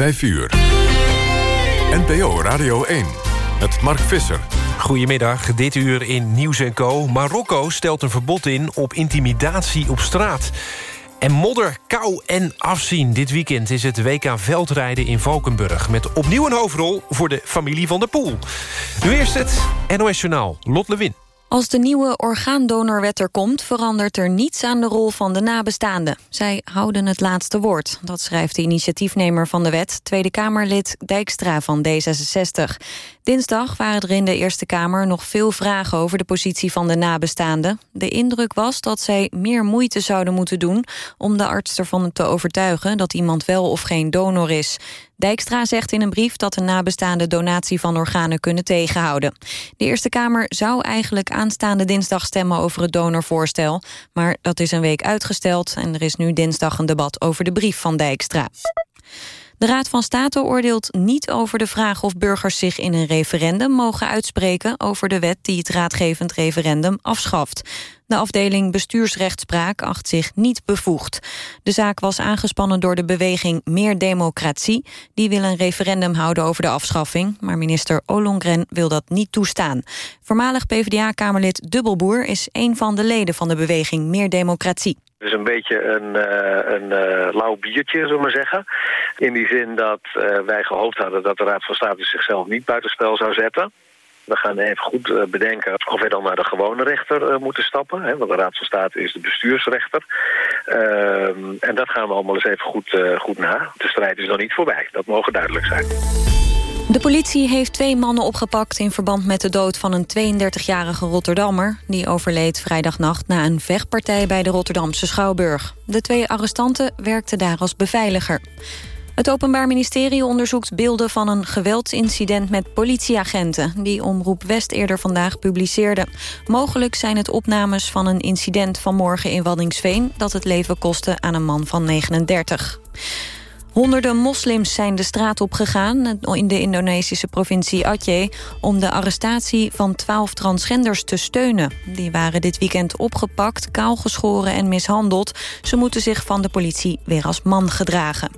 5 uur. NPO Radio 1 met Mark Visser. Goedemiddag, dit uur in Nieuws Co. Marokko stelt een verbod in op intimidatie op straat. En modder, kou en afzien. Dit weekend is het WK veldrijden in Valkenburg... met opnieuw een hoofdrol voor de familie van der Poel. Nu eerst het NOS Journaal, Lot Lewin. Als de nieuwe orgaandonorwet er komt... verandert er niets aan de rol van de nabestaanden. Zij houden het laatste woord. Dat schrijft de initiatiefnemer van de wet... Tweede Kamerlid Dijkstra van D66. Dinsdag waren er in de Eerste Kamer nog veel vragen... over de positie van de nabestaanden. De indruk was dat zij meer moeite zouden moeten doen... om de arts ervan te overtuigen dat iemand wel of geen donor is. Dijkstra zegt in een brief dat de nabestaande donatie van organen kunnen tegenhouden. De Eerste Kamer zou eigenlijk aanstaande dinsdag stemmen over het donorvoorstel. Maar dat is een week uitgesteld en er is nu dinsdag een debat over de brief van Dijkstra. De Raad van State oordeelt niet over de vraag of burgers zich in een referendum mogen uitspreken over de wet die het raadgevend referendum afschaft. De afdeling bestuursrechtspraak acht zich niet bevoegd. De zaak was aangespannen door de beweging Meer Democratie. Die wil een referendum houden over de afschaffing. Maar minister Ollongren wil dat niet toestaan. Voormalig PvdA-kamerlid Dubbelboer is een van de leden van de beweging Meer Democratie. Is een beetje een, uh, een uh, lauw biertje, zullen we maar zeggen. In die zin dat uh, wij gehoopt hadden dat de Raad van State zichzelf niet buitenspel zou zetten. We gaan even goed bedenken of wij dan naar de gewone rechter moeten stappen. Hè, want de Raad van State is de bestuursrechter. Ehm, en dat gaan we allemaal eens even goed, goed na. De strijd is nog niet voorbij, dat mogen duidelijk zijn. De politie heeft twee mannen opgepakt in verband met de dood van een 32-jarige Rotterdammer. Die overleed vrijdagnacht na een vechtpartij bij de Rotterdamse Schouwburg. De twee arrestanten werkten daar als beveiliger. Het Openbaar Ministerie onderzoekt beelden van een geweldsincident met politieagenten... die Omroep West eerder vandaag publiceerde. Mogelijk zijn het opnames van een incident vanmorgen in Waddingsveen... dat het leven kostte aan een man van 39. Honderden moslims zijn de straat op gegaan in de Indonesische provincie Aceh... om de arrestatie van twaalf transgenders te steunen. Die waren dit weekend opgepakt, kaalgeschoren en mishandeld. Ze moeten zich van de politie weer als man gedragen.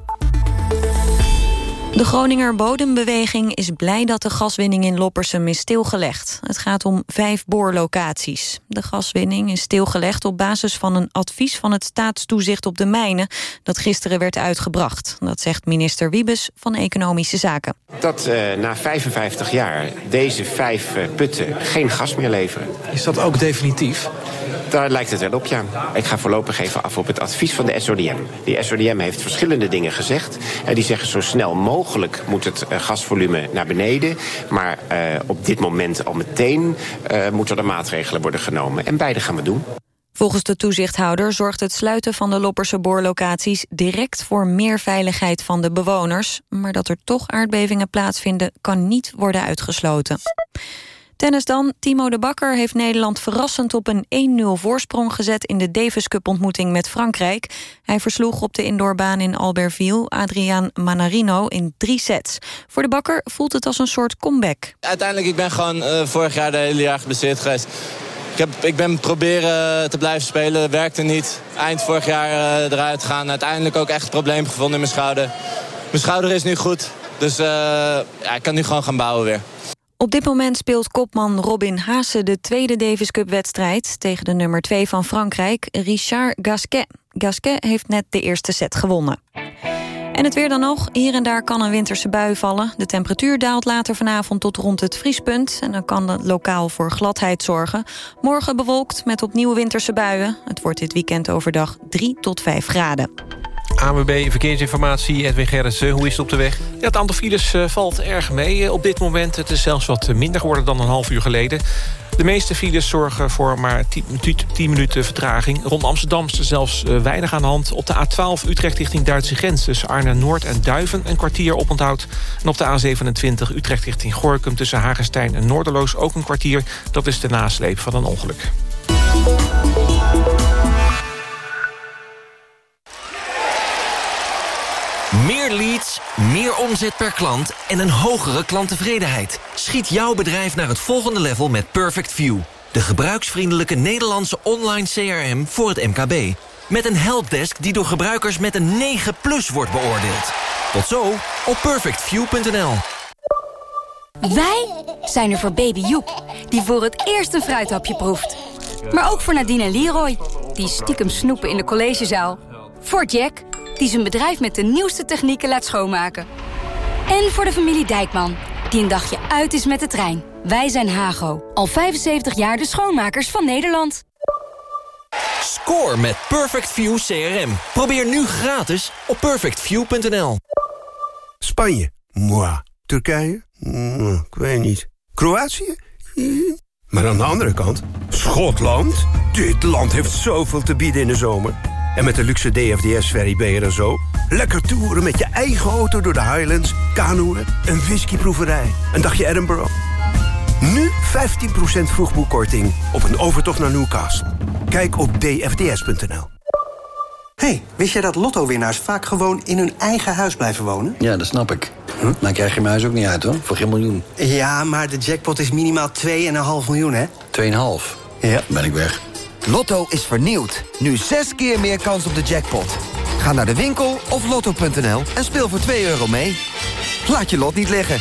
De Groninger Bodembeweging is blij dat de gaswinning in Loppersum is stilgelegd. Het gaat om vijf boorlocaties. De gaswinning is stilgelegd op basis van een advies van het staatstoezicht op de mijnen... dat gisteren werd uitgebracht. Dat zegt minister Wiebes van Economische Zaken. Dat uh, na 55 jaar deze vijf uh, putten geen gas meer leveren. Is dat ook definitief? Daar lijkt het wel op, ja. Ik ga voorlopig even af op het advies van de SODM. Die SODM heeft verschillende dingen gezegd. En die zeggen zo snel mogelijk moet het uh, gasvolume naar beneden. Maar uh, op dit moment al meteen moeten er maatregelen worden genomen. En beide gaan we doen. Volgens de toezichthouder zorgt het sluiten van de Lopperse boorlocaties direct voor meer veiligheid van de bewoners. Maar dat er toch aardbevingen plaatsvinden kan niet worden uitgesloten. Tennis dan. Timo de Bakker heeft Nederland verrassend op een 1-0 voorsprong gezet... in de Davis Cup ontmoeting met Frankrijk. Hij versloeg op de indoorbaan in Albertville Adriaan Manarino in drie sets. Voor de Bakker voelt het als een soort comeback. Uiteindelijk, ik ben gewoon uh, vorig jaar de hele jaar geblesseerd geweest. Ik, heb, ik ben proberen te blijven spelen, werkte niet. Eind vorig jaar uh, eruit gaan. Uiteindelijk ook echt een probleem gevonden in mijn schouder. Mijn schouder is nu goed, dus ja, ik kan nu gewoon gaan bouwen weer. Op dit moment speelt kopman Robin Haase de tweede Davis Cup-wedstrijd... tegen de nummer 2 van Frankrijk, Richard Gasquet. Gasquet heeft net de eerste set gewonnen. En het weer dan nog. Hier en daar kan een winterse bui vallen. De temperatuur daalt later vanavond tot rond het vriespunt... en dan kan het lokaal voor gladheid zorgen. Morgen bewolkt met opnieuw winterse buien. Het wordt dit weekend overdag 3 tot 5 graden. AWB Verkeersinformatie, Edwin Gerritsen. Hoe is het op de weg? Ja, het aantal files uh, valt erg mee uh, op dit moment. Het is zelfs wat minder geworden dan een half uur geleden. De meeste files zorgen voor maar 10 minuten vertraging. Rond Amsterdam is er zelfs weinig aan de hand. Op de A12 Utrecht richting Duitse grens tussen Arnhem-Noord en Duiven... een kwartier oponthoud. En op de A27 Utrecht richting Gorkum tussen Hagenstein en Noorderloos... ook een kwartier. Dat is de nasleep van een ongeluk. Leads, meer omzet per klant en een hogere klanttevredenheid. Schiet jouw bedrijf naar het volgende level met Perfect View. De gebruiksvriendelijke Nederlandse online CRM voor het MKB. Met een helpdesk die door gebruikers met een 9 plus wordt beoordeeld. Tot zo op perfectview.nl. Wij zijn er voor baby Joep, die voor het eerst een fruithapje proeft. Maar ook voor Nadine en Leroy, die stiekem snoepen in de collegezaal. Voor Jack, die zijn bedrijf met de nieuwste technieken laat schoonmaken. En voor de familie Dijkman, die een dagje uit is met de trein. Wij zijn Hago, al 75 jaar de schoonmakers van Nederland. Score met Perfect View CRM. Probeer nu gratis op perfectview.nl. Spanje? Moi. Turkije? Mm, ik weet niet. Kroatië? Mm. Maar aan de andere kant, Schotland? Dit land heeft zoveel te bieden in de zomer. En met de luxe DFDS-ferry ben je er zo. Lekker toeren met je eigen auto door de Highlands, kanoeën, een whiskyproeverij, een dagje Edinburgh. Nu 15% vroegboekkorting op een overtocht naar Newcastle. Kijk op dfds.nl. hey, wist jij dat lotto-winnaars vaak gewoon in hun eigen huis blijven wonen? Ja, dat snap ik. Hm? Dan krijg je mijn huis ook niet uit, hoor. Voor geen miljoen. Ja, maar de jackpot is minimaal 2,5 miljoen, hè? 2,5? Ja. Ben ik weg. Lotto is vernieuwd. Nu zes keer meer kans op de jackpot. Ga naar de winkel of lotto.nl en speel voor 2 euro mee. Laat je lot niet liggen.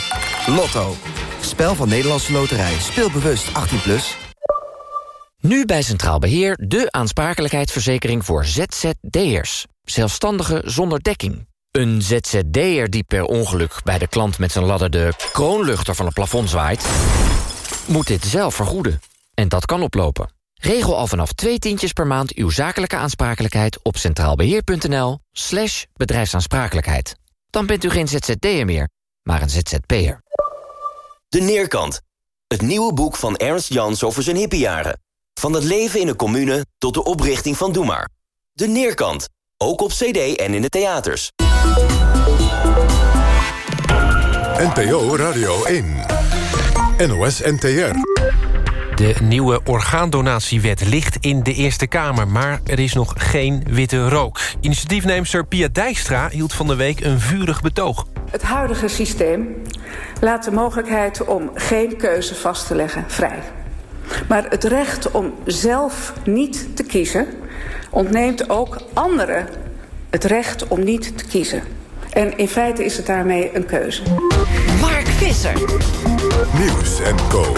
Lotto. Spel van Nederlandse Loterij. Speel bewust 18+. Plus. Nu bij Centraal Beheer de aansprakelijkheidsverzekering voor ZZD'ers. Zelfstandigen zonder dekking. Een ZZD'er die per ongeluk bij de klant met zijn ladder de kroonluchter van het plafond zwaait... moet dit zelf vergoeden. En dat kan oplopen. Regel al vanaf twee tientjes per maand uw zakelijke aansprakelijkheid op centraalbeheer.nl slash bedrijfsaansprakelijkheid. Dan bent u geen ZZD'er meer, maar een ZZP'er. De Neerkant. Het nieuwe boek van Ernst Jans over zijn hippiejaren. Van het leven in een commune tot de oprichting van Doe Maar. De Neerkant. Ook op cd en in de theaters. NPO Radio 1. NOS NTR. De nieuwe orgaandonatiewet ligt in de Eerste Kamer... maar er is nog geen witte rook. Initiatiefneemster Pia Dijkstra hield van de week een vurig betoog. Het huidige systeem laat de mogelijkheid om geen keuze vast te leggen vrij. Maar het recht om zelf niet te kiezen... ontneemt ook anderen het recht om niet te kiezen. En in feite is het daarmee een keuze. Mark Visser. Nieuws en Co.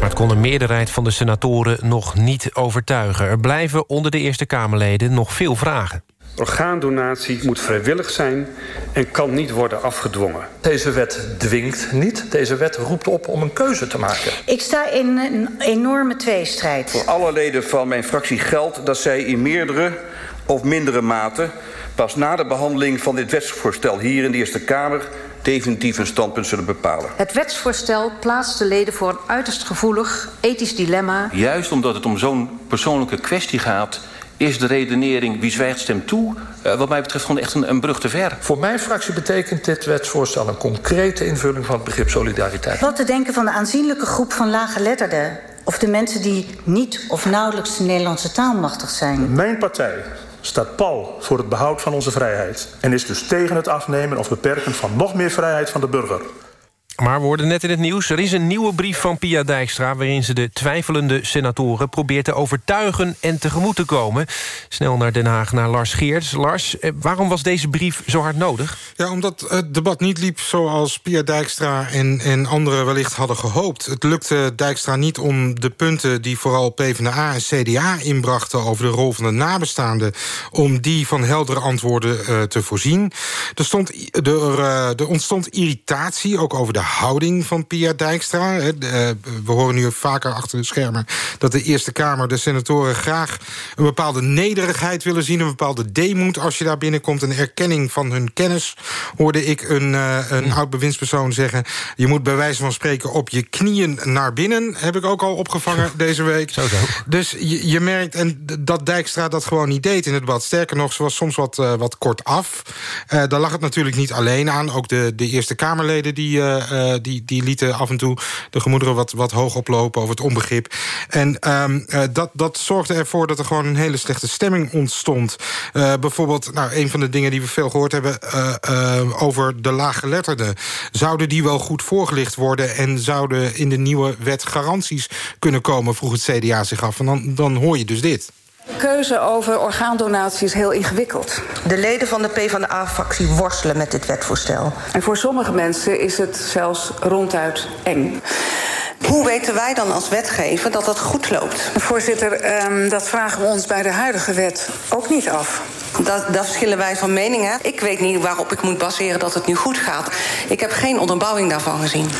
Maar het kon de meerderheid van de senatoren nog niet overtuigen. Er blijven onder de Eerste Kamerleden nog veel vragen. Orgaandonatie moet vrijwillig zijn en kan niet worden afgedwongen. Deze wet dwingt niet. Deze wet roept op om een keuze te maken. Ik sta in een enorme tweestrijd. Voor alle leden van mijn fractie geldt dat zij in meerdere of mindere mate... pas na de behandeling van dit wetsvoorstel hier in de Eerste Kamer definitief een standpunt zullen bepalen. Het wetsvoorstel plaatst de leden voor een uiterst gevoelig ethisch dilemma. Juist omdat het om zo'n persoonlijke kwestie gaat is de redenering wie zwijgt stemt toe... Uh, wat mij betreft gewoon echt een, een, brug te ver. Voor mijn fractie betekent dit wetsvoorstel... een concrete invulling van het begrip solidariteit. Wat te denken van de aanzienlijke groep van laaggeletterden... of de mensen die niet of nauwelijks de Nederlandse taal machtig zijn? Mijn partij staat pal voor het behoud van onze vrijheid... en is dus tegen het afnemen of beperken van nog meer vrijheid van de burger. Maar we hoorden net in het nieuws, er is een nieuwe brief van Pia Dijkstra... waarin ze de twijfelende senatoren probeert te overtuigen en tegemoet te komen. Snel naar Den Haag, naar Lars Geerts. Lars, eh, waarom was deze brief zo hard nodig? Ja, omdat het debat niet liep zoals Pia Dijkstra en, en anderen wellicht hadden gehoopt. Het lukte Dijkstra niet om de punten die vooral PvdA en CDA inbrachten... over de rol van de nabestaanden, om die van heldere antwoorden uh, te voorzien. Er, stond, er, uh, er ontstond irritatie, ook over de houding van Pia Dijkstra. We horen nu vaker achter de schermen dat de Eerste Kamer, de senatoren... graag een bepaalde nederigheid willen zien, een bepaalde deemoed... als je daar binnenkomt, een erkenning van hun kennis... hoorde ik een, een oud bewindspersoon zeggen... je moet bij wijze van spreken op je knieën naar binnen... heb ik ook al opgevangen deze week. Zo zo. Dus je, je merkt en dat Dijkstra dat gewoon niet deed in het debat. Sterker nog, ze was soms wat, uh, wat kort af. Daar lag het natuurlijk niet alleen aan. Ook de, de Eerste Kamerleden die... Uh, uh, die, die lieten af en toe de gemoederen wat, wat hoog oplopen over het onbegrip. En um, uh, dat, dat zorgde ervoor dat er gewoon een hele slechte stemming ontstond. Uh, bijvoorbeeld, nou, een van de dingen die we veel gehoord hebben over de laaggeletterden. Zouden die wel goed voorgelicht worden en zouden in de nieuwe wet garanties kunnen komen, vroeg het CDA zich af. En dan, dan hoor je dus dit. De keuze over orgaandonatie is heel ingewikkeld. De leden van de PvdA-fractie worstelen met dit wetvoorstel. En voor sommige mensen is het zelfs ronduit eng. Hoe weten wij dan als wetgever dat dat goed loopt? Voorzitter, um, dat vragen we ons bij de huidige wet ook niet af. Dat, daar verschillen wij van mening. Hè? Ik weet niet waarop ik moet baseren dat het nu goed gaat. Ik heb geen onderbouwing daarvan gezien.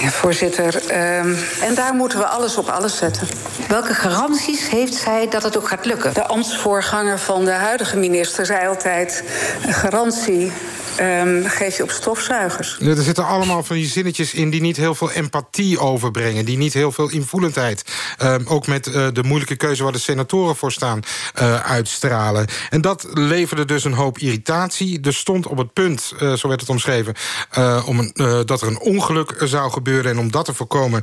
Ja, voorzitter, um, en daar moeten we alles op alles zetten. Welke garanties heeft zij dat het ook gaat lukken? De ambtsvoorganger van de huidige minister zei altijd... een garantie um, geef je op stofzuigers. Er zitten allemaal van die zinnetjes in die niet heel veel empathie overbrengen. Die niet heel veel invoelendheid, um, ook met uh, de moeilijke keuze waar de senatoren voor staan, uh, uitstralen. En dat leverde dus een hoop irritatie. Er stond op het punt, uh, zo werd het omschreven, om een, dat er een ongeluk zou gebeuren. En om dat te voorkomen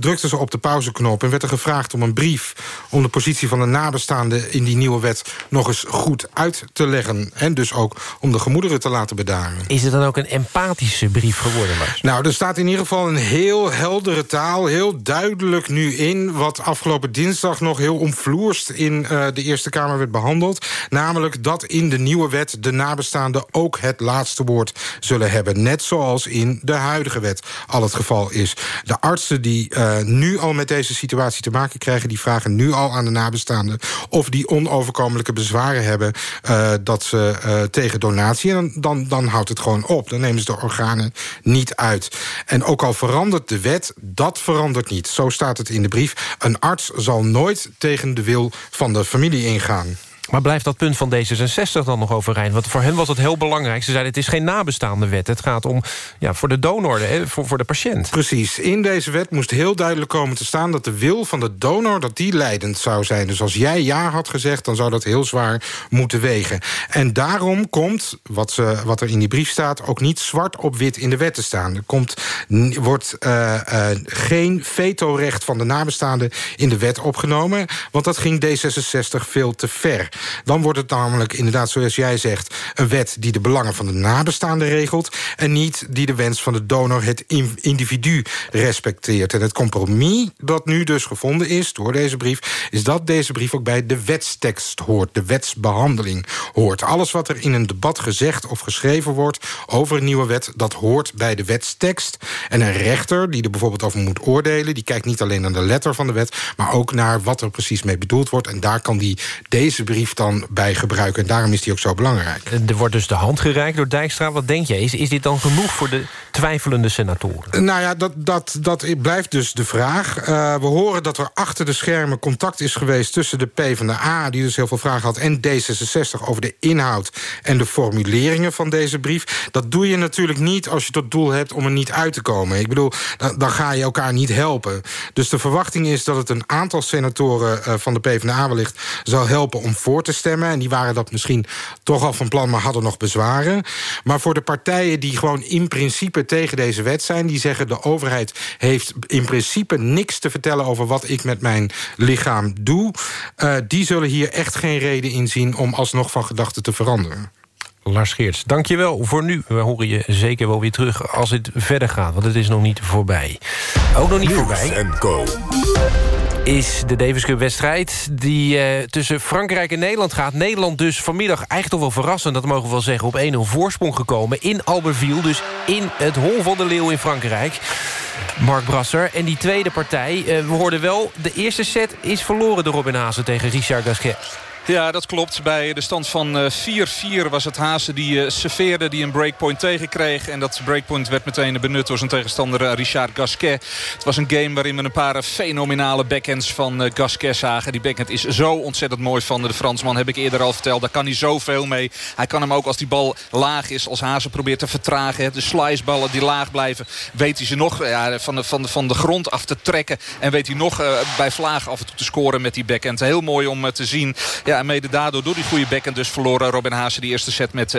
drukten ze op de pauzeknop en werd er gevraagd om een brief om de positie van de nabestaanden in die nieuwe wet nog eens goed uit te leggen. En dus ook om de gemoederen te laten bedaren. Is het dan ook een empathische brief geworden, Lars? Nou, er staat in ieder geval een heel heldere taal... heel duidelijk nu in wat afgelopen dinsdag nog heel omvloerst... in uh, de Eerste Kamer werd behandeld. Namelijk dat in de nieuwe wet de nabestaanden ook het laatste woord zullen hebben. Net zoals in de huidige wet al het geval is. De artsen die uh, nu al met deze situatie te maken krijgen... die vragen nu al aan de nabestaanden... of die onoverkomelijke bezwaren hebben uh, dat ze tegen donatie... En dan, dan houdt het gewoon op. Dan nemen ze de organen niet uit. En ook al verandert de wet, dat verandert niet. Zo staat het in de brief. Een arts zal nooit tegen de wil van de familie ingaan. Maar blijft dat punt van D66 dan nog overeind? Want voor hen was het heel belangrijk. Ze zeiden het is geen nabestaande wet. Het gaat om ja, voor de donor, voor, voor de patiënt. Precies. In deze wet moest heel duidelijk komen te staan... dat de wil van de donor dat die leidend zou zijn. Dus als jij ja had gezegd, dan zou dat heel zwaar moeten wegen. En daarom komt, wat, ze, wat er in die brief staat... ook niet zwart op wit in de wet te staan. Er komt, wordt uh, uh, geen vetorecht van de nabestaanden in de wet opgenomen... want dat ging D66 veel te ver. Dan wordt het namelijk inderdaad, zoals jij zegt... een wet die de belangen van de nabestaanden regelt... en niet die de wens van de donor het individu respecteert. En het compromis dat nu dus gevonden is door deze brief... is dat deze brief ook bij de wetstekst hoort, de wetsbehandeling hoort. Alles wat er in een debat gezegd of geschreven wordt over een nieuwe wet... dat hoort bij de wetstekst. En een rechter die er bijvoorbeeld over moet oordelen... die kijkt niet alleen naar de letter van de wet... maar ook naar wat er precies mee bedoeld wordt. En daar kan die deze brief dan bij gebruiken. En daarom is die ook zo belangrijk. Er wordt dus de hand gereikt door Dijkstra. Wat denk je? Is, is dit dan genoeg voor de twijfelende senatoren? Nou ja, dat, dat, dat blijft dus de vraag. Uh, we horen dat er achter de schermen contact is geweest... tussen de PvdA, die dus heel veel vragen had... en D66 over de inhoud en de formuleringen van deze brief. Dat doe je natuurlijk niet als je tot doel hebt om er niet uit te komen. Ik bedoel, dan, dan ga je elkaar niet helpen. Dus de verwachting is dat het een aantal senatoren uh, van de PvdA wellicht... zal helpen om voor te stemmen. En die waren dat misschien toch al van plan, maar hadden nog bezwaren. Maar voor de partijen die gewoon in principe tegen deze wet zijn... die zeggen de overheid heeft in principe niks te vertellen... over wat ik met mijn lichaam doe... Uh, die zullen hier echt geen reden in zien om alsnog van gedachten te veranderen. Lars Geerts, dankjewel voor nu. We horen je zeker wel weer terug als het verder gaat. Want het is nog niet voorbij. Ook nog niet Nieuws voorbij. En Co is de Davis Cup wedstrijd die uh, tussen Frankrijk en Nederland gaat. Nederland dus vanmiddag eigenlijk toch wel verrassend... dat mogen we wel zeggen, op 1-0 voorsprong gekomen in Albertville. Dus in het hol van de leeuw in Frankrijk. Mark Brasser. En die tweede partij, uh, we hoorden wel... de eerste set is verloren door Robin Hazen tegen Richard Gasquet. Ja, dat klopt. Bij de stand van 4-4 was het Hazen die uh, serveerde, die een breakpoint tegenkreeg. En dat breakpoint werd meteen benut door zijn tegenstander Richard Gasquet. Het was een game waarin we een paar fenomenale backhands van Gasquet zagen. Die backhand is zo ontzettend mooi van de Fransman, heb ik eerder al verteld. Daar kan hij zoveel mee. Hij kan hem ook als die bal laag is, als Hazen probeert te vertragen. De sliceballen die laag blijven, weet hij ze nog ja, van, de, van, van de grond af te trekken. En weet hij nog bij vlaag af en toe te scoren met die backhand. Heel mooi om te zien. Ja, en mede daardoor door die goede backhand dus verloren Robin Haase die eerste set met 6-4.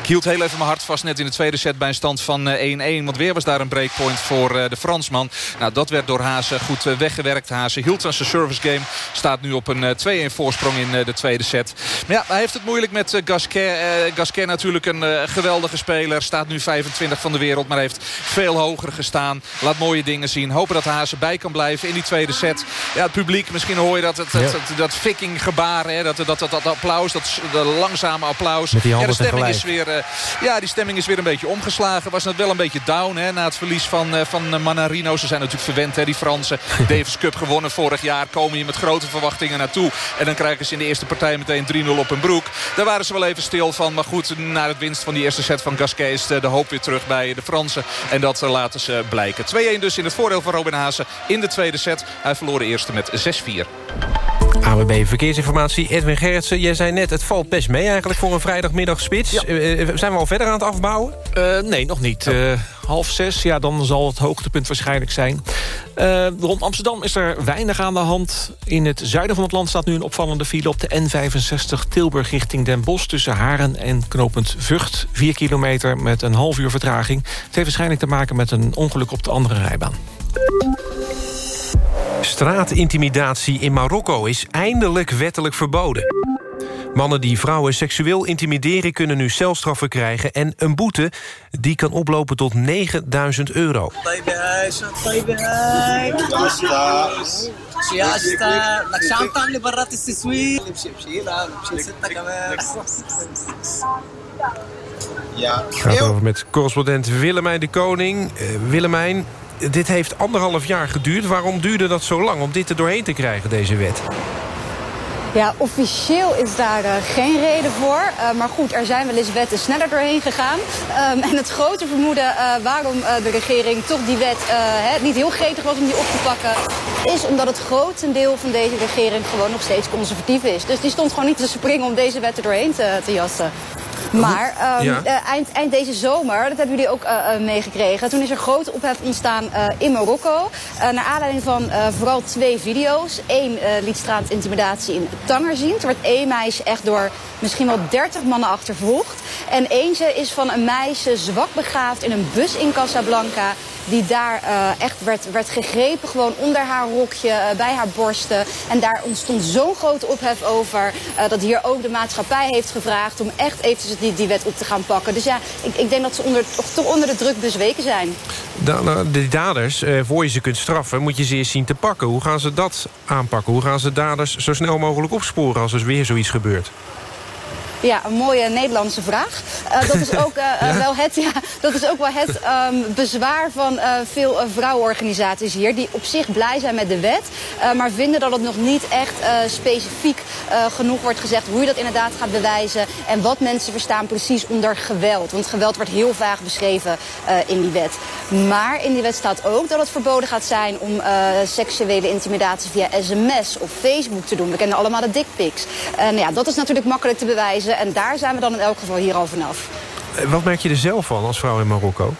Ik hield heel even mijn hart vast net in de tweede set bij een stand van 1-1. Want weer was daar een breakpoint voor de Fransman. Nou, dat werd door Haase goed weggewerkt. Haase hield aan zijn service game. Staat nu op een 2-1 voorsprong in de tweede set. Maar ja, hij heeft het moeilijk met Gasquet. Gasquet natuurlijk een geweldige speler. Staat nu 25 van de wereld. Maar heeft veel hoger gestaan. Laat mooie dingen zien. Hopen dat Haase bij kan blijven in die tweede set. Ja, het publiek, misschien hoor je dat, het, dat, dat viking gebaar. Hè, dat, dat, dat, dat applaus, dat de langzame applaus. Met die ja, de handen stemming is weer, eh, ja, die stemming is weer een beetje omgeslagen. Was net wel een beetje down hè, na het verlies van, eh, van Manarino. Ze zijn natuurlijk verwend, hè, die Fransen. Davis Cup gewonnen vorig jaar. Komen hier met grote verwachtingen naartoe. En dan krijgen ze in de eerste partij meteen 3-0 op hun broek. Daar waren ze wel even stil van. Maar goed, na het winst van die eerste set van Gasquet... is de hoop weer terug bij de Fransen. En dat eh, laten ze blijken. 2-1 dus in het voordeel van Robin Haase in de tweede set. Hij verloor de eerste met 6-4. AWB Verkeersinformatie, Edwin Gerritsen. Jij zei net, het valt best mee eigenlijk voor een vrijdagmiddagspits. Eh, eh, zijn we al verder aan het afbouwen? Eh, nee, nog niet. Eh, half zes, ja, dan zal het hoogtepunt waarschijnlijk zijn. Rond Amsterdam is er weinig aan de hand. In het zuiden van het land staat nu een opvallende file... op de N65 Tilburg richting Den Bosch... tussen Haren en knooppunt Vught. 4 kilometer met een half uur vertraging. Het heeft waarschijnlijk te maken met een ongeluk op de andere rijbaan. Straatintimidatie in Marokko is eindelijk wettelijk verboden. Mannen die vrouwen seksueel intimideren kunnen nu celstraffen krijgen... en een boete die kan oplopen tot 9000 euro. Het gaat over met correspondent Willemijn de Koning. Eh, Willemijn, dit heeft anderhalf jaar geduurd. Waarom duurde dat zo lang om dit er doorheen te krijgen, deze wet? Ja, officieel is daar uh, geen reden voor. Uh, maar goed, er zijn wel eens wetten sneller doorheen gegaan. Um, en het grote vermoeden uh, waarom de regering toch die wet niet heel gretig was om die op te pakken... is omdat het grotendeel van deze regering gewoon nog steeds conservatief is. Dus die stond gewoon niet te springen om deze wet er doorheen te jassen. Maar um, ja. uh, eind, eind, deze zomer, dat hebben jullie ook uh, uh, meegekregen... toen is er grote ophef ontstaan in Marokko. naar aanleiding van vooral twee video's. Eén liet straatintimidatie in Tanger zien. Er werd één meisje echt door misschien wel 30 mannen achtervolgd. En eentje is van een meisje zwak begaafd in een bus in Casablanca... die daar echt werd, werd gegrepen, gewoon onder haar rokje, bij haar borsten. En daar ontstond zo'n grote ophef over... dat hier ook de maatschappij heeft gevraagd om echt eventjes die, die wet op te gaan pakken. Dus ja, ik, ik denk dat ze onder, toch onder de druk bezweken zijn. De, nou, de daders, eh, voor je ze kunt straffen, moet je ze eerst zien te pakken. Hoe gaan ze dat aanpakken? Hoe gaan ze daders zo snel mogelijk opsporen als er weer zoiets gebeurt? Ja, een mooie Nederlandse vraag. Uh, dat, is ook, uh, ja? wel het, ja, dat is ook wel het um, bezwaar van uh, veel vrouwenorganisaties hier... die op zich blij zijn met de wet... maar vinden dat het nog niet echt specifiek genoeg wordt gezegd... hoe je dat inderdaad gaat bewijzen... en wat mensen verstaan precies onder geweld. Want geweld wordt heel vaag beschreven in die wet. Maar in die wet staat ook dat het verboden gaat zijn... om seksuele intimidatie via sms of Facebook te doen. We kennen allemaal de dickpics. En ja, dat is natuurlijk makkelijk te bewijzen... En daar zijn we dan in elk geval hier al vanaf. Wat merk je er zelf van als vrouw in Marokko?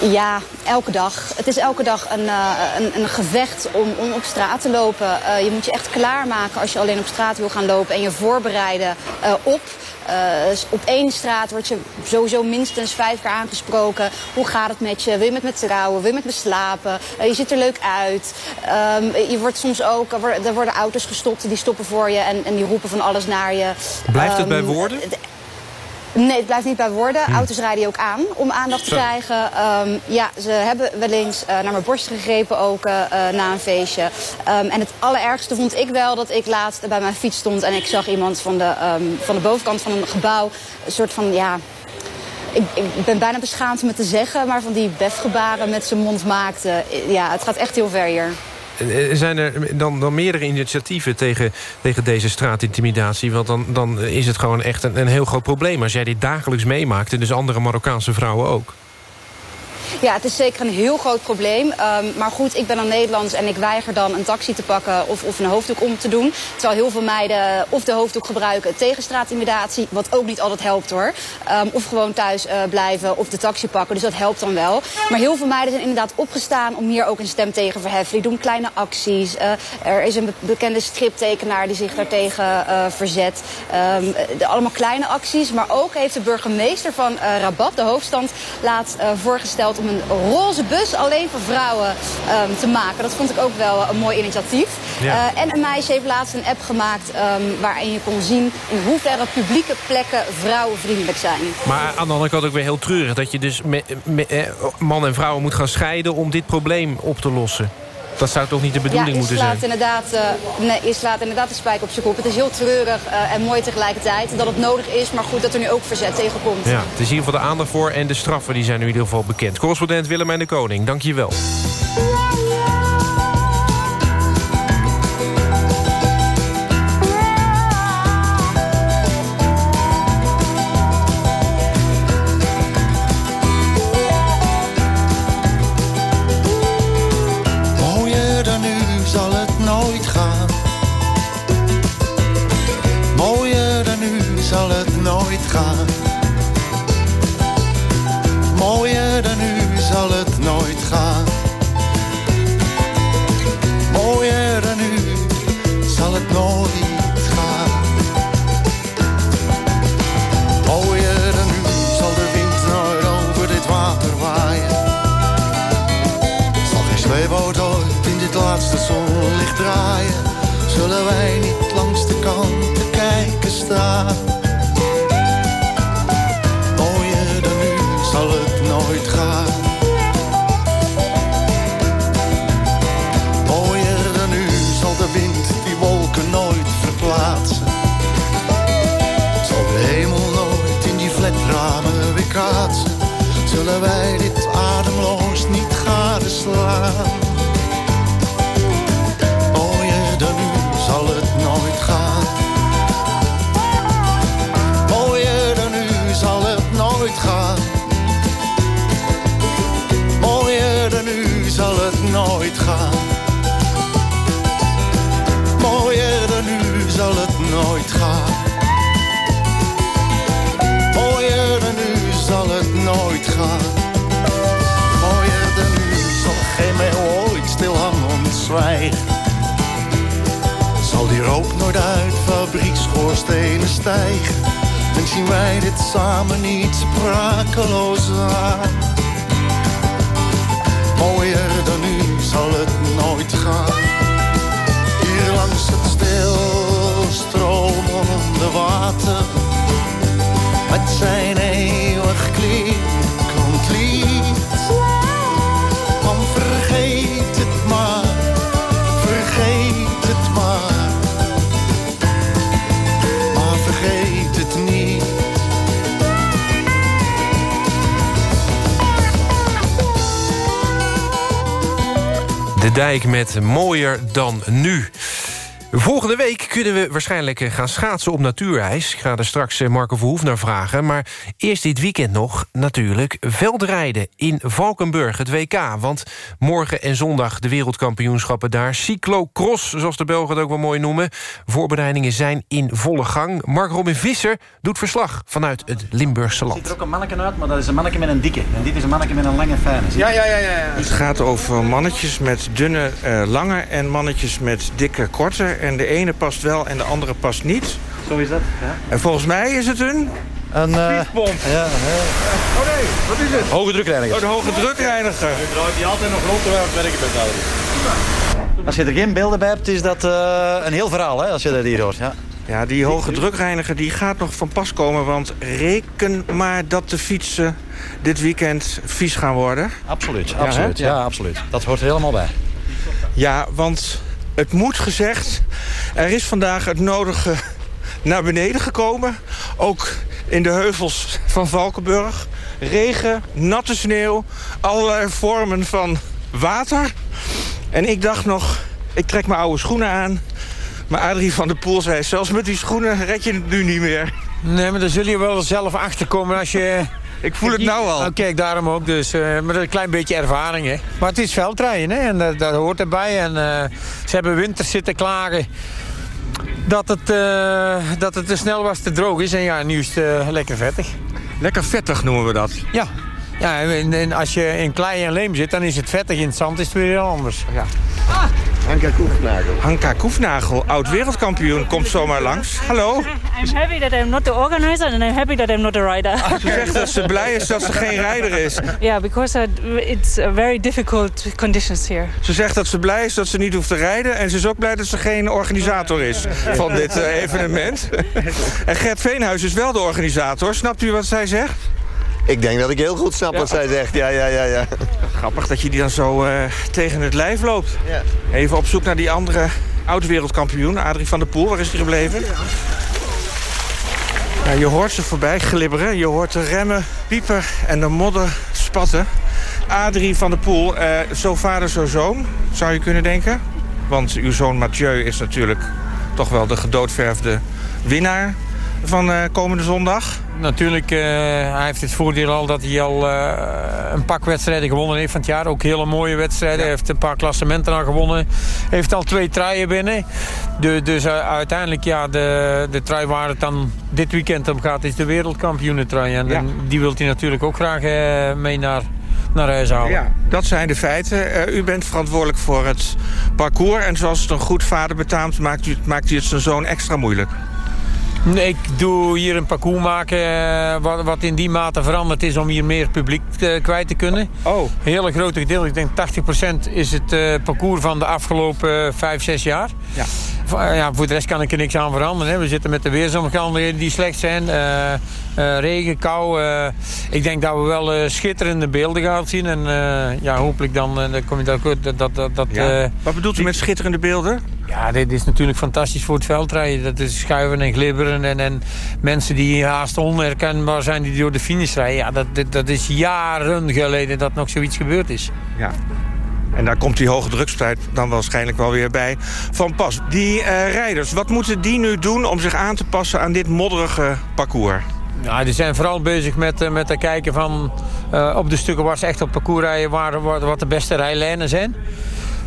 Ja, elke dag. Het is elke dag een, uh, een, een, gevecht om, om op straat te lopen. Uh, je moet je echt klaarmaken als je alleen op straat wil gaan lopen... en je voorbereiden uh, op. op één straat word je sowieso minstens vijf keer aangesproken. Hoe gaat het met je? Wil je met me trouwen? Wil je met me slapen? je ziet er leuk uit. Um, je wordt soms ook... Er worden auto's gestopt, die stoppen voor je... en, en die roepen van alles naar je. Blijft um, het bij woorden? Nee, het blijft niet bij woorden. Hm. Auto's rijden ook aan om aandacht te krijgen. Um, ja, ze hebben wel eens uh, naar mijn borst gegrepen ook uh, na een feestje. Um, en het allerergste vond ik wel dat ik laatst bij mijn fiets stond... en ik zag iemand van de, um, van de bovenkant van een gebouw... een soort van, ja... Ik, ik ben bijna beschaamd om het te zeggen... maar van die befgebaren met zijn mond maakte. Ja, het gaat echt heel ver hier. Zijn er dan, dan meerdere initiatieven tegen, tegen deze straatintimidatie? Want dan, dan is het gewoon echt een, een heel groot probleem... als jij dit dagelijks meemaakt en dus andere Marokkaanse vrouwen ook. Ja, het is zeker een heel groot probleem. Ehm, maar goed, ik ben dan Nederlands en ik weiger dan een taxi te pakken of, of een hoofddoek om te doen. Terwijl heel veel meiden of de hoofddoek gebruiken tegen straatintimidatie, wat ook niet altijd helpt hoor. Ehm, of gewoon thuis uh, blijven of de taxi pakken, dus dat helpt dan wel. Maar heel veel meiden zijn inderdaad opgestaan om hier ook een stem tegen verheffen. Die doen kleine acties. Uh, er is een be bekende striptekenaar die zich daartegen uh, verzet. Um, de, allemaal kleine acties, maar ook heeft de burgemeester van Rabat, de hoofdstand, laat voorgesteld om een roze bus alleen voor vrouwen um, te maken. Dat vond ik ook wel een mooi initiatief. Ja. Uh, en een meisje heeft laatst een app gemaakt um, waarin je kon zien in hoeverre publieke plekken vrouwenvriendelijk zijn. Maar aan de andere kant ook weer heel treurig dat je dus me, me, eh, man en vrouwen moet gaan scheiden om dit probleem op te lossen. Dat zou toch niet de bedoeling ja, moeten zijn? Inderdaad, uh, nee, je slaat inderdaad de spijk op zijn kop. Het is heel treurig uh, en mooi tegelijkertijd dat het nodig is... maar goed dat er nu ook verzet tegen komt. Ja, het is in ieder geval de aandacht voor en de straffen die zijn nu in ieder geval bekend. Correspondent Willemijn de Koning, dank je wel. Dijk met mooier dan nu. Volgende week kunnen we waarschijnlijk eh, gaan schaatsen op natuurijs. Ik ga er straks eh, Marco Verhoef naar vragen. Maar eerst dit weekend nog natuurlijk veldrijden in Valkenburg, het WK. Want morgen en zondag de wereldkampioenschappen daar. Cyclocross, zoals de Belgen het ook wel mooi noemen. Voorbereidingen zijn in volle gang. Mark Robin Visser doet verslag vanuit het Limburgse land. Er ziet er ook een manneke uit, maar dat is een manneke met een dikke. En dit is een manneke met een lange fijne. Ja, ja, ja, ja. Het gaat over mannetjes met dunne, uh, lange en mannetjes met dikke, korte. En de ene past wel en de andere past niet. Zo is dat, ja. En volgens mij is het een... Een uh, Ja, ja. Oh nee, wat is het? Hoge drukreiniger. Oh, de hoge drukreiniger. Je draait die altijd nog rond terwijl het werken bent houden. Als je er geen beelden bij hebt, is dat uh, een heel verhaal, hè, als je dat hier hoort. Ja. Ja, die hoge drukreiniger die gaat nog van pas komen... want reken maar dat de fietsen dit weekend vies gaan worden. Absoluut, absoluut. Ja. ja, absoluut. Dat hoort er helemaal bij. Ja, want het moet gezegd... er is vandaag het nodige naar beneden gekomen. Ook in de heuvels van Valkenburg. Regen, natte sneeuw, allerlei vormen van water. En ik dacht nog, ik trek mijn oude schoenen aan... Maar Adrie van der Poel zei, zelfs met die schoenen red je het nu niet meer. Nee, maar daar zul je wel zelf achterkomen als je Ik voel het nou al. Nou, kijk, daarom ook. Dus, uh, met een klein beetje ervaring. Hè. Maar het is veldrijden hè, en dat, dat hoort erbij. En uh, ze hebben winter zitten klagen dat het, uh, dat het te snel was, te droog is. En ja, nu is het lekker vettig. Lekker vettig noemen we dat? Ja. Ja, en, en, als je in klei en leem zit, dan is het vettig. In het zand is het weer heel anders. Ja. Ah. Hanka Koefnagel. Hanka Koefnagel, oud-wereldkampioen, komt zomaar langs. Hallo. I'm happy that I'm not the organizer and I'm happy that I'm not a rider. Ah, ze zegt dat ze blij is dat ze geen rijder is. Ja, yeah, because it's very difficult conditions here. Ze zegt dat ze blij is dat ze niet hoeft te rijden en ze is ook blij dat ze geen organisator is van dit uh, evenement. en Gert Veenhuis is wel de organisator. Snapt u wat zij zegt? Ik denk dat ik heel goed snap ja. wat zij zegt. Ja, ja, ja, ja. Grappig dat je die dan zo uh, tegen het lijf loopt. Ja. Even op zoek naar die andere oud-wereldkampioen, Adrie van der Poel. Waar is hij gebleven? Ja, je hoort ze voorbij glibberen. Je hoort de remmen piepen en de modder spatten. Adrie van der Poel, uh, zo vader, zo zoon, zou je kunnen denken. Want uw zoon Mathieu is natuurlijk toch wel de gedoodverfde winnaar van uh, komende zondag. Natuurlijk, uh, hij heeft het voordeel al dat hij al uh, een pak wedstrijden gewonnen heeft van het jaar. Ook hele mooie wedstrijden. Hij heeft een paar klassementen al gewonnen. heeft al twee truien binnen. De, dus uiteindelijk, ja, de, de trui waar het dan dit weekend om gaat... is de wereldkampioenentrui. En, ja. die wilt hij natuurlijk ook graag mee naar, naar huis halen. Ja, dat zijn de feiten. u bent verantwoordelijk voor het parcours. En zoals het een goed vader betaamt, maakt u, maakt u het zijn zoon extra moeilijk. Ik doe hier een parcours maken wat, wat in die mate veranderd is om hier meer publiek uh, kwijt te kunnen. Oh. Een hele grote gedeelte, ik denk 80% is het uh, parcours van de afgelopen uh, 5, 6 jaar. Ja. ja, voor de rest kan ik er niks aan veranderen. Hè. We zitten met de weersomstandigheden die slecht zijn. regen, kou. ik denk dat we wel schitterende beelden gaan zien. En ja, hopelijk dan, dan kom je dat. Dat, dat, dat, ja. Wat bedoelt u met schitterende beelden? Ja, dit is natuurlijk fantastisch voor het veldrijden. Dat is schuiven en glibberen. En, en mensen die haast onherkenbaar zijn die door de finish rijden. Ja, dat, dat, dat is jaren geleden dat nog zoiets gebeurd is. Ja. En daar komt die hoge drukstrijd dan waarschijnlijk wel weer bij van pas. Die uh, rijders, wat moeten die nu doen om zich aan te passen aan dit modderige parcours? Ja, die zijn vooral bezig met, uh, met het kijken van uh, op de stukken waar ze echt op parcours rijden... Waar, waar, wat de beste rijlijnen zijn.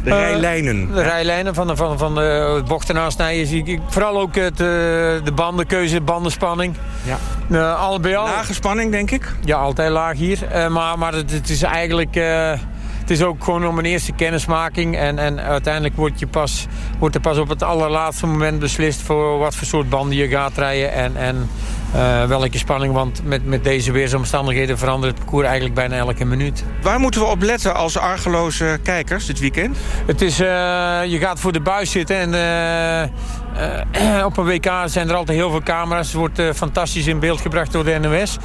De rijlijnen. Uh, de rijlijnen van de, van, van de bochten aansnijden zie ik. Vooral ook het, uh, de bandenkeuze, bandenspanning. Ja. Uh, al bij al. Lage spanning, denk ik? Ja, altijd laag hier. maar maar het, het is eigenlijk... het is ook gewoon om een eerste kennismaking. En, en uiteindelijk wordt, je pas, wordt er pas op het allerlaatste moment beslist... voor wat voor soort banden je gaat rijden. En, en uh, welke spanning, want met, met deze weersomstandigheden verandert het parcours eigenlijk bijna elke minuut. Waar moeten we op letten als argeloze kijkers dit weekend? Het is, uh, je gaat voor de buis zitten en uh, op een WK zijn er altijd heel veel camera's. Het wordt fantastisch in beeld gebracht door de NOS.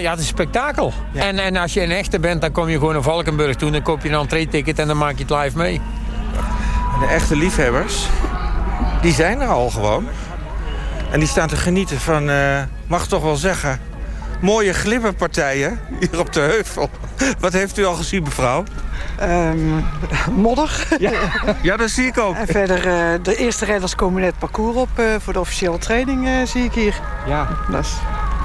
ja, het is een spektakel. Ja. En, en als je een echte bent, dan kom je gewoon naar Valkenburg toe... dan koop je een entree-ticket en dan maak je het live mee. De echte liefhebbers, die zijn er al gewoon. En die staan te genieten van, uh, mag toch wel zeggen... mooie glibberpartijen hier op de heuvel. Wat heeft u al gezien, mevrouw? Um, modder. Ja. ja, dat zie ik ook. En verder, uh, de eerste rijders komen net parcours op... Uh, voor de officiële training, zie ik hier. Ja. Dat is...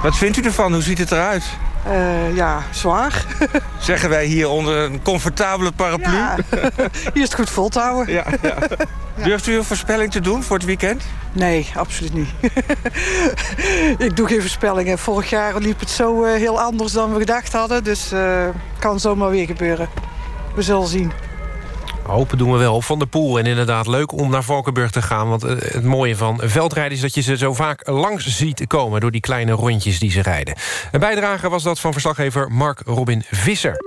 Wat vindt u ervan? Hoe ziet het eruit? Uh, ja, zwaar. Zeggen wij hier onder een comfortabele paraplu. Ja. Hier is het goed vol te houden. Ja, ja. Durft u een voorspelling te doen voor het weekend? Nee, absoluut niet. ik doe geen voorspellingen. Vorig jaar liep het zo uh, heel anders dan we gedacht hadden. Dus uh, kan zomaar weer gebeuren. We zullen zien. Hopen doen we wel van de pool. En inderdaad leuk om naar Valkenburg te gaan. Want het mooie van veldrijden is dat je ze zo vaak langs ziet komen... door die kleine rondjes die ze rijden. Een bijdrage was dat van verslaggever Mark Robin Visser.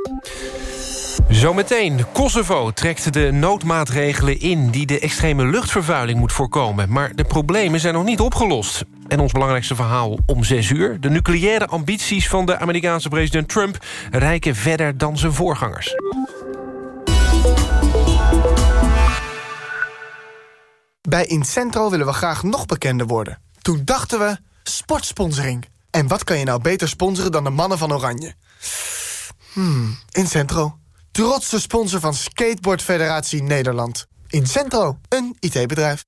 Zometeen, Kosovo trekt de noodmaatregelen in... die de extreme luchtvervuiling moet voorkomen. Maar de problemen zijn nog niet opgelost. En ons belangrijkste verhaal om 6 uur. De nucleaire ambities van de Amerikaanse president Trump... reiken verder dan zijn voorgangers. Bij Incentro willen we graag nog bekender worden. Toen dachten we, sportsponsoring. En wat kan je nou beter sponsoren dan de mannen van Oranje? Hmm, Incentro. Trotse sponsor van Skateboard Federatie Nederland. Incentro, een IT-bedrijf.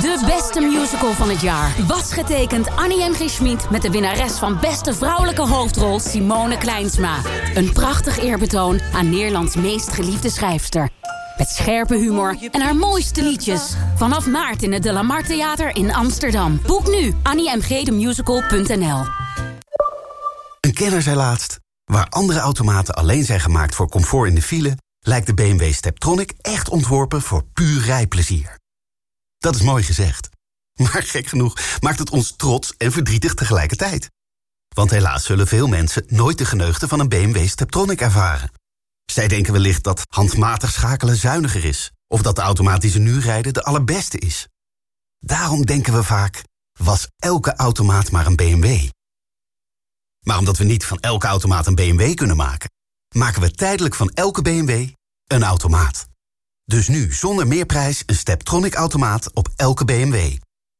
De beste musical van het jaar was getekend Annie M. G. Schmid... met de winnares van beste vrouwelijke hoofdrol Simone Kleinsma. Een prachtig eerbetoon aan Nederlands meest geliefde schrijfster. Met scherpe humor en haar mooiste liedjes. Vanaf maart in het De La Mar Theater in Amsterdam. Boek nu anniemgdemusical.nl Een kenner zei laatst... waar andere automaten alleen zijn gemaakt voor comfort in de file... lijkt de BMW Steptronic echt ontworpen voor puur rijplezier. Dat is mooi gezegd. Maar gek genoeg maakt het ons trots en verdrietig tegelijkertijd. Want helaas zullen veel mensen nooit de geneugde van een BMW Steptronic ervaren. Zij denken wellicht dat handmatig schakelen zuiniger is... of dat de automatische rijden de allerbeste is. Daarom denken we vaak, was elke automaat maar een BMW. Maar omdat we niet van elke automaat een BMW kunnen maken... maken we tijdelijk van elke BMW een automaat. Dus nu zonder meerprijs een Steptronic-automaat op elke BMW.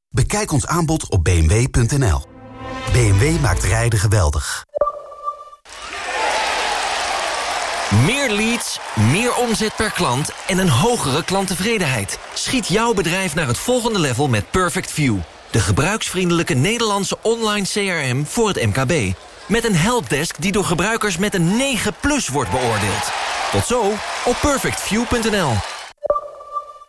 Bekijk ons aanbod op bmw.nl. BMW maakt rijden geweldig. Meer leads, meer omzet per klant en een hogere klanttevredenheid. Schiet jouw bedrijf naar het volgende level met Perfect View. De gebruiksvriendelijke Nederlandse online CRM voor het MKB. Met een helpdesk die door gebruikers met een 9 plus wordt beoordeeld. Tot zo op perfectview.nl.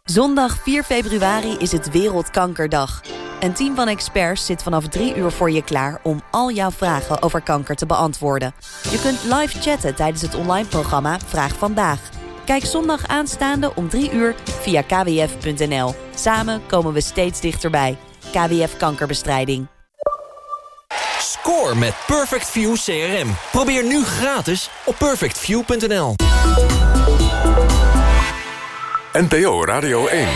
Zondag 4 februari is het Wereldkankerdag. Een team van experts zit vanaf drie uur voor je klaar... om al jouw vragen over kanker te beantwoorden. Je kunt live chatten tijdens het online programma Vraag Vandaag. Kijk zondag aanstaande om drie uur via kwf.nl. Samen komen we steeds dichterbij. KWF Kankerbestrijding. Score met Perfect View CRM. Probeer nu gratis op perfectview.nl. NPO Radio 1.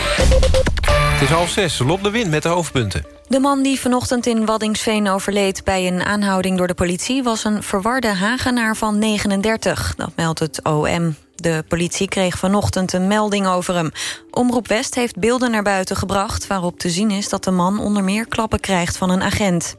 Het is half zes, Lot de Wind met de hoofdpunten. De man die vanochtend in Waddingsveen overleed bij een aanhouding door de politie... was een verwarde Hagenaar van 39, dat meldt het OM. De politie kreeg vanochtend een melding over hem. Omroep West heeft beelden naar buiten gebracht... waarop te zien is dat de man onder meer klappen krijgt van een agent.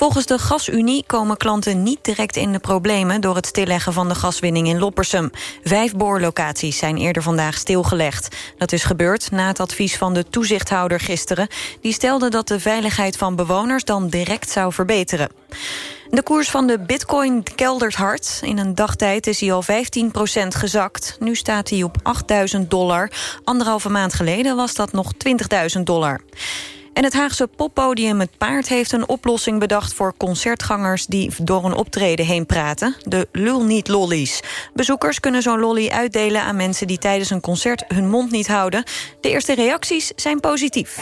Volgens de Gasunie komen klanten niet direct in de problemen... door het stilleggen van de gaswinning in Loppersum. Vijf boorlocaties zijn eerder vandaag stilgelegd. Dat is gebeurd na het advies van de toezichthouder gisteren. Die stelde dat de veiligheid van bewoners dan direct zou verbeteren. De koers van de bitcoin keldert hard. In een dagtijd is hij al 15% gezakt. Nu staat hij op 8.000 dollar. Anderhalve maand geleden was dat nog 20.000 dollar. En het Haagse poppodium Het Paard heeft een oplossing bedacht... voor concertgangers die door een optreden heen praten. De lul niet lollies. Bezoekers kunnen zo'n lolly uitdelen aan mensen... die tijdens een concert hun mond niet houden. De eerste reacties zijn positief.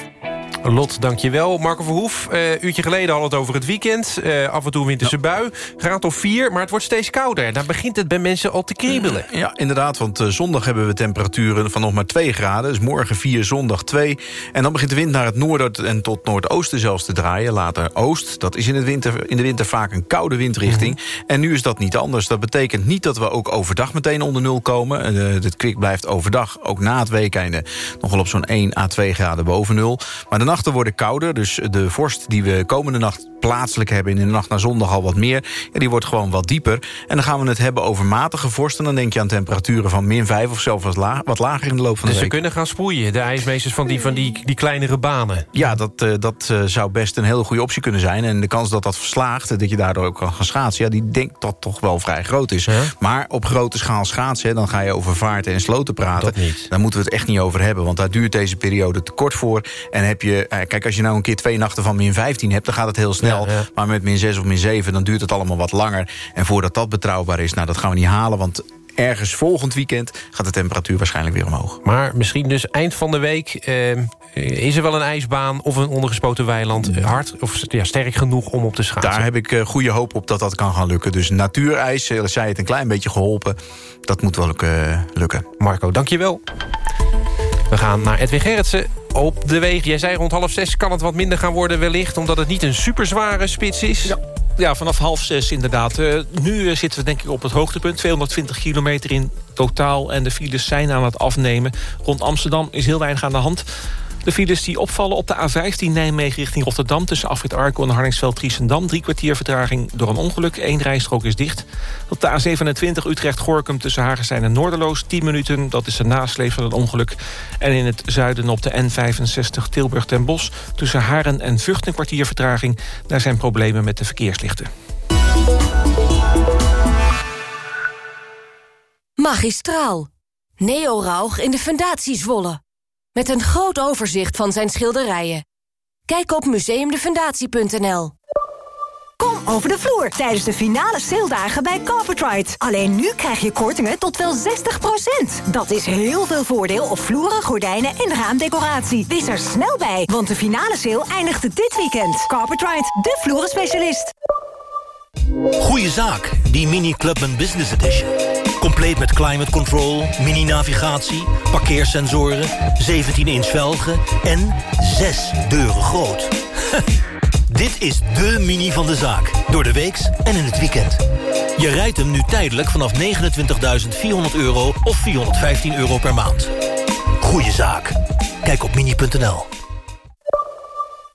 Lot, dankjewel. Marco Verhoef, uh, uurtje geleden al het over het weekend. Uh, af en toe winterse bui. Graad of 4, maar het wordt steeds kouder. Dan begint het bij mensen al te kriebelen. Ja, inderdaad, want uh, zondag hebben we temperaturen van nog maar 2 graden. Dus morgen 4, zondag 2. En dan begint de wind naar het noorden en tot noordoosten zelfs te draaien. Later oost. Dat is in, het winter, in de winter vaak een koude windrichting. Mm -hmm. En nu is dat niet anders. Dat betekent niet dat we ook overdag meteen onder nul komen. Het kwik blijft overdag, ook na het weekende... nog wel op zo'n 1 à 2 graden boven nul. Maar nachten worden kouder, dus de vorst die we komende nacht plaatselijk hebben... in de nacht naar zondag al wat meer, ja, die wordt gewoon wat dieper. En dan gaan we het hebben over matige vorst... en dan denk je aan temperaturen van min 5 of zelfs wat, la wat lager in de loop van dus de week. Dus ze kunnen gaan sproeien, de ijsmeesters van die, van die, die kleinere banen? Ja, dat, uh, dat uh, zou best een hele goede optie kunnen zijn. En de kans dat dat verslaagt, dat je daardoor ook kan gaan schaatsen... ja, die denkt dat toch wel vrij groot is. Maar op grote schaal schaatsen, dan ga je over vaarten en sloten praten. Daar moeten we het echt niet over hebben, want daar duurt deze periode te kort voor. En heb je, uh, kijk, als je nou een keer twee nachten van min 15 hebt... dan gaat het heel snel, ja, ja. maar met min 6 of min 7... dan duurt het allemaal wat langer. En voordat dat betrouwbaar is, nou, dat gaan we niet halen... want ergens volgend weekend gaat de temperatuur waarschijnlijk weer omhoog. Maar misschien dus eind van de week... Eh, is er wel een ijsbaan of een ondergespoten weiland eh, hard of ja, sterk genoeg om op te schaatsen? Daar heb ik uh, goede hoop op dat dat kan gaan lukken. Dus natuurijs, zij het een klein beetje geholpen. Dat moet wel uh, lukken. Marco, dankjewel. We gaan naar Edwin Gerritsen op de weg. Jij zei rond half zes kan het wat minder gaan worden wellicht... omdat het niet een superzware spits is. Ja. Vanaf half zes inderdaad. Uh, nu uh, zitten we denk ik op het hoogtepunt. 220 kilometer in totaal. En de files zijn aan het afnemen. Rond Amsterdam is heel weinig aan de hand. De files die opvallen op de A15 Nijmegen richting Rotterdam... tussen Afrit Arco en Harningsveld-Triesendam. Drie kwartier vertraging door een ongeluk. Eén rijstrook is dicht. Op de A27 Utrecht-Gorkum tussen Hagenstein en Noorderloos. 10 minuten, dat is de nasleep van het ongeluk. En in het zuiden op de N65 Tilburg-ten Bosch... tussen Haren en Vught een kwartier vertraging. Daar zijn problemen met de verkeerslichten. Magistraal. Neo Rauch in de Fundatie Zwolle. Met een groot overzicht van zijn schilderijen. Kijk op museumdefundatie.nl. Kom over de vloer tijdens de finale saledagen bij Carpetride. Alleen nu krijg je kortingen tot wel 60%. Dat is heel veel voordeel op vloeren, gordijnen en raamdecoratie. Wees er snel bij, want de finale sale eindigt dit weekend. Carpetride, de vloerenspecialist. Goeie zaak, die Mini Clubman Business Edition. Compleet met climate control, mini-navigatie, parkeersensoren... 17-inch velgen en 6 deuren groot. Dit is de Mini van de zaak. Door de weeks en in het weekend. Je rijdt hem nu tijdelijk vanaf 29.400 euro of 415 euro per maand. Goeie zaak. Kijk op mini.nl.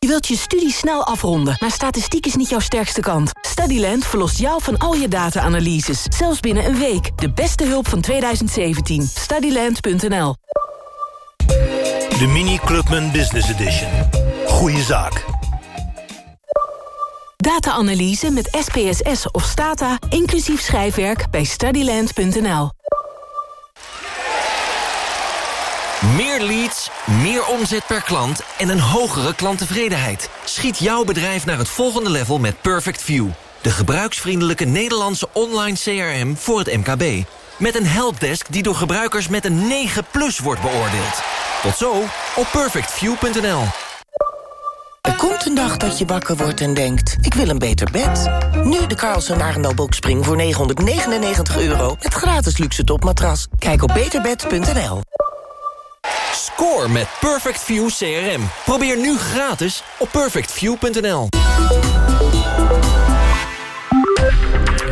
Je wilt je studie snel afronden, maar statistiek is niet jouw sterkste kant. Studyland verlost jou van al je data-analyses, zelfs binnen een week. De beste hulp van 2017. Studyland.nl De Mini Clubman Business Edition. Goeie zaak. Data-analyse met SPSS of Stata, inclusief schrijfwerk bij studyland.nl. Meer leads, meer omzet per klant en een hogere klanttevredenheid. Schiet jouw bedrijf naar het volgende level met Perfect View. De gebruiksvriendelijke Nederlandse online CRM voor het MKB. Met een helpdesk die door gebruikers met een 9 plus wordt beoordeeld. Tot zo op perfectview.nl. Er komt een dag dat je wakker wordt en denkt, ik wil een beter bed. Nu de Carlsen Arendal Boxspring voor 999 euro met gratis luxe topmatras. Kijk op beterbed.nl. Score met Perfect View CRM. Probeer nu gratis op perfectview.nl.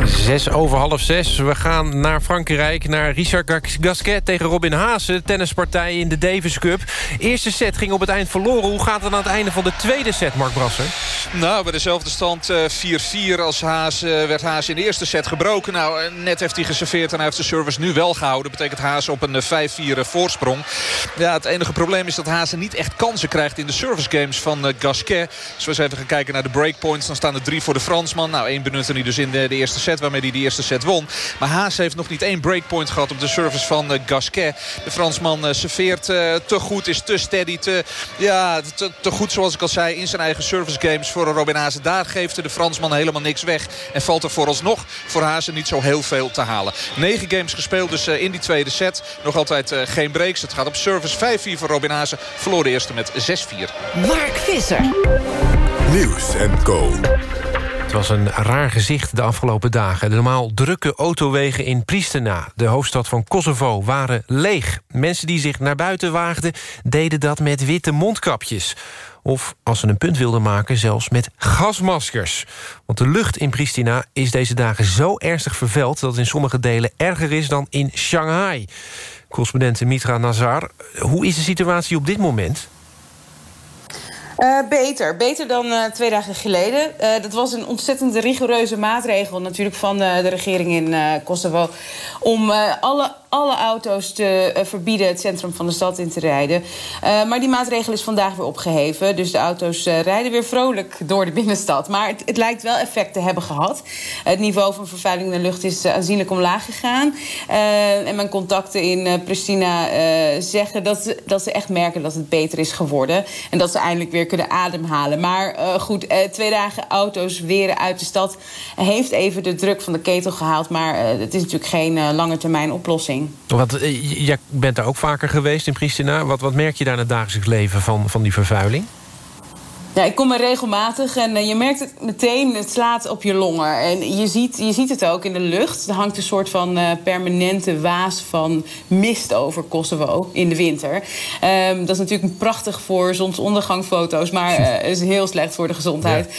Zes over half zes. We gaan naar Frankrijk, naar Richard Gasquet tegen Robin Haase. Tennispartij in de Davis Cup. Eerste set ging op het eind verloren. Hoe gaat het aan het einde van de tweede set, Mark Brasser? Nou, bij dezelfde stand 4-4 als Haas werd Haas in de eerste set gebroken. Nou, net heeft hij geserveerd en hij heeft de service nu wel gehouden. Betekent Haas op een 5-4 voorsprong. Ja, het enige probleem is dat Haas niet echt kansen krijgt in de service games van Gasquet. Als we eens even gaan kijken naar de breakpoints, dan staan er drie voor de Fransman. Nou, één benutte hij dus in de, de eerste set waarmee hij de eerste set won. Maar Haas heeft nog niet één breakpoint gehad op de service van uh, Gasquet. De Fransman uh, serveert uh, te goed, is te steady, te, ja, te, te, goed zoals ik al zei in zijn eigen service games voor Robin Haase. Daar geeft de Fransman helemaal niks weg. En valt er vooralsnog voor Haase niet zo heel veel te halen. Negen games gespeeld dus in die tweede set. Nog altijd geen breaks. Het gaat op service 5-4 voor Robin Haase. Verloor de eerste met 6-4. Mark Visser. Nieuws en Co. Het was een raar gezicht de afgelopen dagen. De normaal drukke autowegen in Pristina, de hoofdstad van Kosovo, waren leeg. Mensen die zich naar buiten waagden, deden dat met witte mondkapjes. Of, als ze een punt wilden maken, zelfs met gasmaskers. Want de lucht in Pristina is deze dagen zo ernstig vervuild... dat het in sommige delen erger is dan in Shanghai. Correspondent Mitra Nazar, hoe is de situatie op dit moment? Uh, beter. Beter dan uh, twee dagen geleden. Uh, dat was een ontzettend rigoureuze maatregel natuurlijk van de regering in Kosovo... om alle alle auto's te uh, verbieden het centrum van de stad in te rijden. Uh, maar die maatregel is vandaag weer opgeheven. Dus de auto's uh, rijden weer vrolijk door de binnenstad. Maar het, het, lijkt wel effect te hebben gehad. Het niveau van vervuiling in de lucht is aanzienlijk omlaag gegaan. en mijn contacten in Pristina zeggen dat ze, dat ze echt merken dat het beter is geworden. En dat ze eindelijk weer kunnen ademhalen. Maar goed, twee dagen auto's weren uit de stad heeft even de druk van de ketel gehaald. Maar het is natuurlijk geen lange termijn oplossing. Wat, jij bent daar ook vaker geweest in Pristina. Wat, wat merk je daar in het dagelijks leven van, van die vervuiling? Ja, ik kom er regelmatig en uh, je merkt het meteen, het slaat op je longen. En je ziet, je ziet het ook in de lucht. Er hangt een soort van uh, permanente waas van mist over Kosovo in de winter. Um, dat is natuurlijk prachtig voor zonsondergangfoto's, maar uh, is heel slecht voor de gezondheid.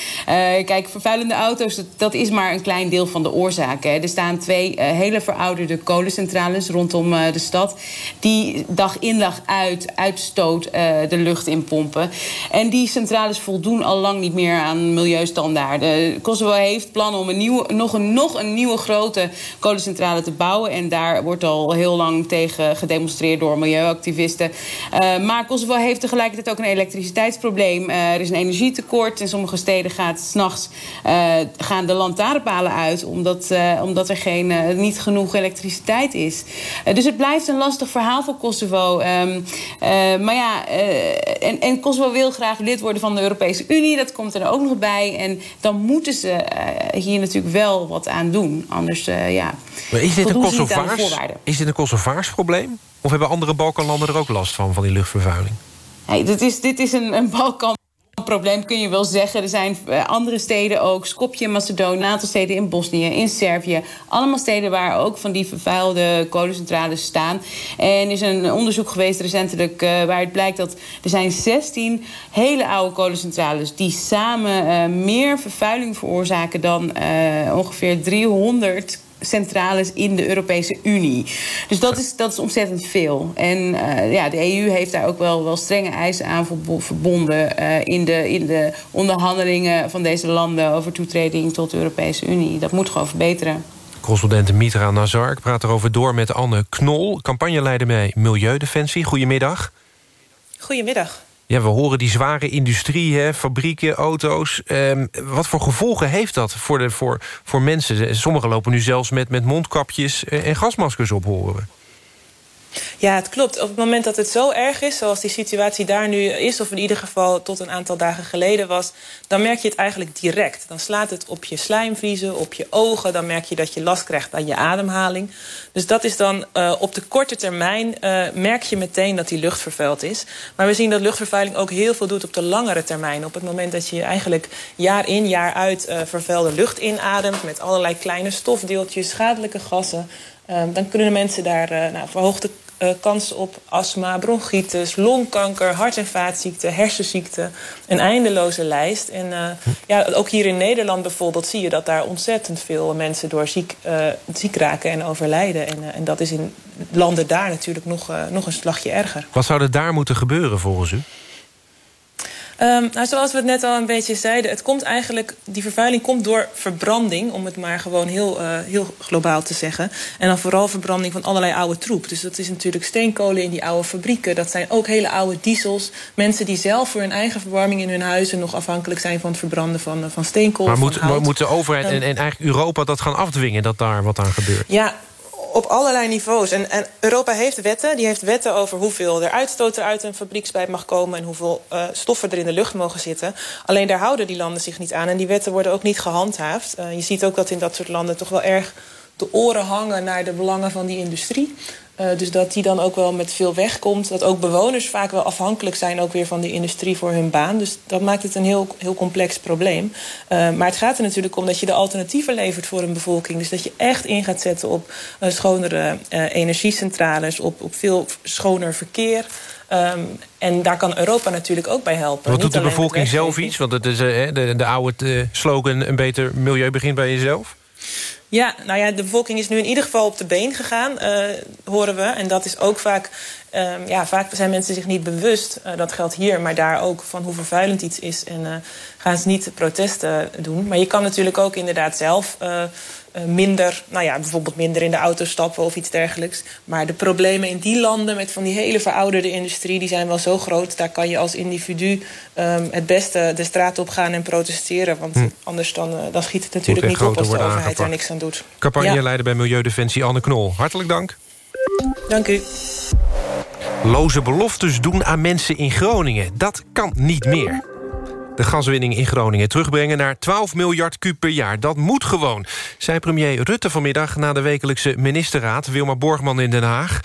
Kijk, vervuilende auto's, dat, dat, is maar een klein deel van de oorzaak. Hè. Er staan twee hele verouderde kolencentrales rondom de stad... die dag in dag uit uitstoot de lucht inpompen. En die centrales voldoen al lang niet meer aan milieustandaarden. Kosovo heeft plannen om een nieuwe, nog, een, nog een nieuwe grote kolencentrale te bouwen. En daar wordt al heel lang tegen gedemonstreerd door milieuactivisten. Uh, maar Kosovo heeft tegelijkertijd ook een elektriciteitsprobleem. Uh, er is een energietekort. In sommige steden gaat s'nachts uh, gaan de lantaarnpalen uit. Omdat, omdat er geen, niet genoeg elektriciteit is. dus het blijft een lastig verhaal voor Kosovo. Um, maar ja, en, en Kosovo wil graag lid worden van de Europese Europese Unie. Dat komt er ook nog bij. En dan moeten ze uh, hier natuurlijk wel wat aan doen. Anders, uh, ja. Maar is dit, een Kosovaars, is dit een Kosovaars probleem? Of hebben andere Balkanlanden er ook last van, van die luchtvervuiling? Nee, dit is, dit is een, een Balkan probleem kun je wel zeggen. Er zijn eh, andere steden ook. Skopje, Macedonië, een aantal steden in Bosnië, in Servië. Allemaal steden waar ook van die vervuilde kolencentrales staan. En er is een onderzoek geweest recentelijk uh, waaruit blijkt dat er zijn 16 hele oude kolencentrales... die samen uh, meer vervuiling veroorzaken dan ongeveer 300 centrales in de Europese Unie. Dus dat is, dat is ontzettend veel. En uh, ja, de EU heeft daar ook wel, wel strenge eisen aan verbonden... Uh, in, de, in de onderhandelingen van deze landen over toetreding tot de Europese Unie. Dat moet gewoon verbeteren. Correspondent Mitra Nazar, ik praat erover door met Anne Knol... campagneleider bij Milieudefensie. Goedemiddag. Goedemiddag. Ja, we horen die zware industrie, hè, fabrieken, auto's. Um, wat voor gevolgen heeft dat voor, de, voor, voor mensen? Sommigen lopen nu zelfs met, met mondkapjes en gasmaskers op, horen. Ja, het klopt. Op het moment dat het zo erg is, zoals die situatie daar nu is... of in ieder geval tot een aantal dagen geleden was... dan merk je het eigenlijk direct. Dan slaat het op je slijmvliezen, op je ogen. Dan merk je dat je last krijgt aan je ademhaling. Dus dat is dan uh, op de korte termijn... Uh, merk je meteen dat die lucht vervuild is. Maar we zien dat luchtvervuiling ook heel veel doet op de langere termijn. Op het moment dat je eigenlijk jaar in, jaar uit... Uh, vervuilde lucht inademt met allerlei kleine stofdeeltjes, schadelijke gassen... Dan kunnen mensen daar nou, verhoogde uh, kans op astma, bronchitis, longkanker, hart- en vaatziekten, hersenziekten. Een eindeloze lijst. En uh, ja, ook hier in Nederland bijvoorbeeld zie je dat daar ontzettend veel mensen door ziek, uh, ziek raken en overlijden. En, en dat is in landen daar natuurlijk nog, nog een slagje erger. Wat zou er daar moeten gebeuren volgens u? Um, nou, zoals we het net al een beetje zeiden, het komt eigenlijk, die vervuiling komt door verbranding, om het maar gewoon heel, uh, heel globaal te zeggen. En dan vooral verbranding van allerlei oude troep. Dus dat is natuurlijk steenkolen in die oude fabrieken. Dat zijn ook hele oude diesels. Mensen die zelf voor hun eigen verwarming in hun huizen nog afhankelijk zijn van het verbranden van, van steenkool. Maar moet, moet de overheid en, en eigenlijk Europa dat gaan afdwingen, dat daar wat aan gebeurt? Ja, op allerlei niveaus. En, en, Europa heeft wetten. Die heeft wetten over hoeveel er uitstoot uit een fabriekspijp mag komen... en hoeveel uh, stoffen er in de lucht mogen zitten. Alleen daar houden die landen zich niet aan. En die wetten worden ook niet gehandhaafd. Uh, je ziet ook dat in dat soort landen toch wel erg de oren hangen... naar de belangen van die industrie. Uh, dus dat die dan ook wel met veel wegkomt. Dat ook bewoners vaak wel afhankelijk zijn ook weer van de industrie voor hun baan. Dus dat maakt het een heel, heel complex probleem. Uh, maar het gaat er natuurlijk om dat je de alternatieven levert voor een bevolking. Dus dat je echt in gaat zetten op uh, schonere energiecentrales, op, op veel schoner verkeer. Um, en daar kan Europa natuurlijk ook bij helpen. Wat doet de bevolking zelf iets? Want het is de, de oude slogan... een beter milieu begint bij jezelf. Ja, nou ja, de bevolking is nu in ieder geval op de been gegaan, uh, horen we. En dat is ook vaak, um, ja, vaak zijn mensen zich niet bewust, uh, dat geldt hier, maar daar ook, van hoe vervuilend iets is. En uh, gaan ze niet protesten doen. Maar je kan natuurlijk ook inderdaad zelf minder, nou ja, bijvoorbeeld minder in de auto stappen of iets dergelijks. Maar de problemen in die landen met van die hele verouderde industrie, die zijn wel zo groot. Daar kan je als individu um, het beste de straat op gaan en protesteren. Want hm. anders dan, uh, dan schiet het natuurlijk niet op als de overheid aangepakt. er niks aan doet. Campagneleider ja. bij Milieudefensie Anne Knol. Hartelijk dank. Dank u. Loze beloftes doen aan mensen in Groningen. Dat kan niet meer de gaswinning in Groningen terugbrengen naar 12 miljard kuub per jaar. Dat moet gewoon, zei premier Rutte vanmiddag... na de wekelijkse ministerraad, Wilma Borgman in Den Haag.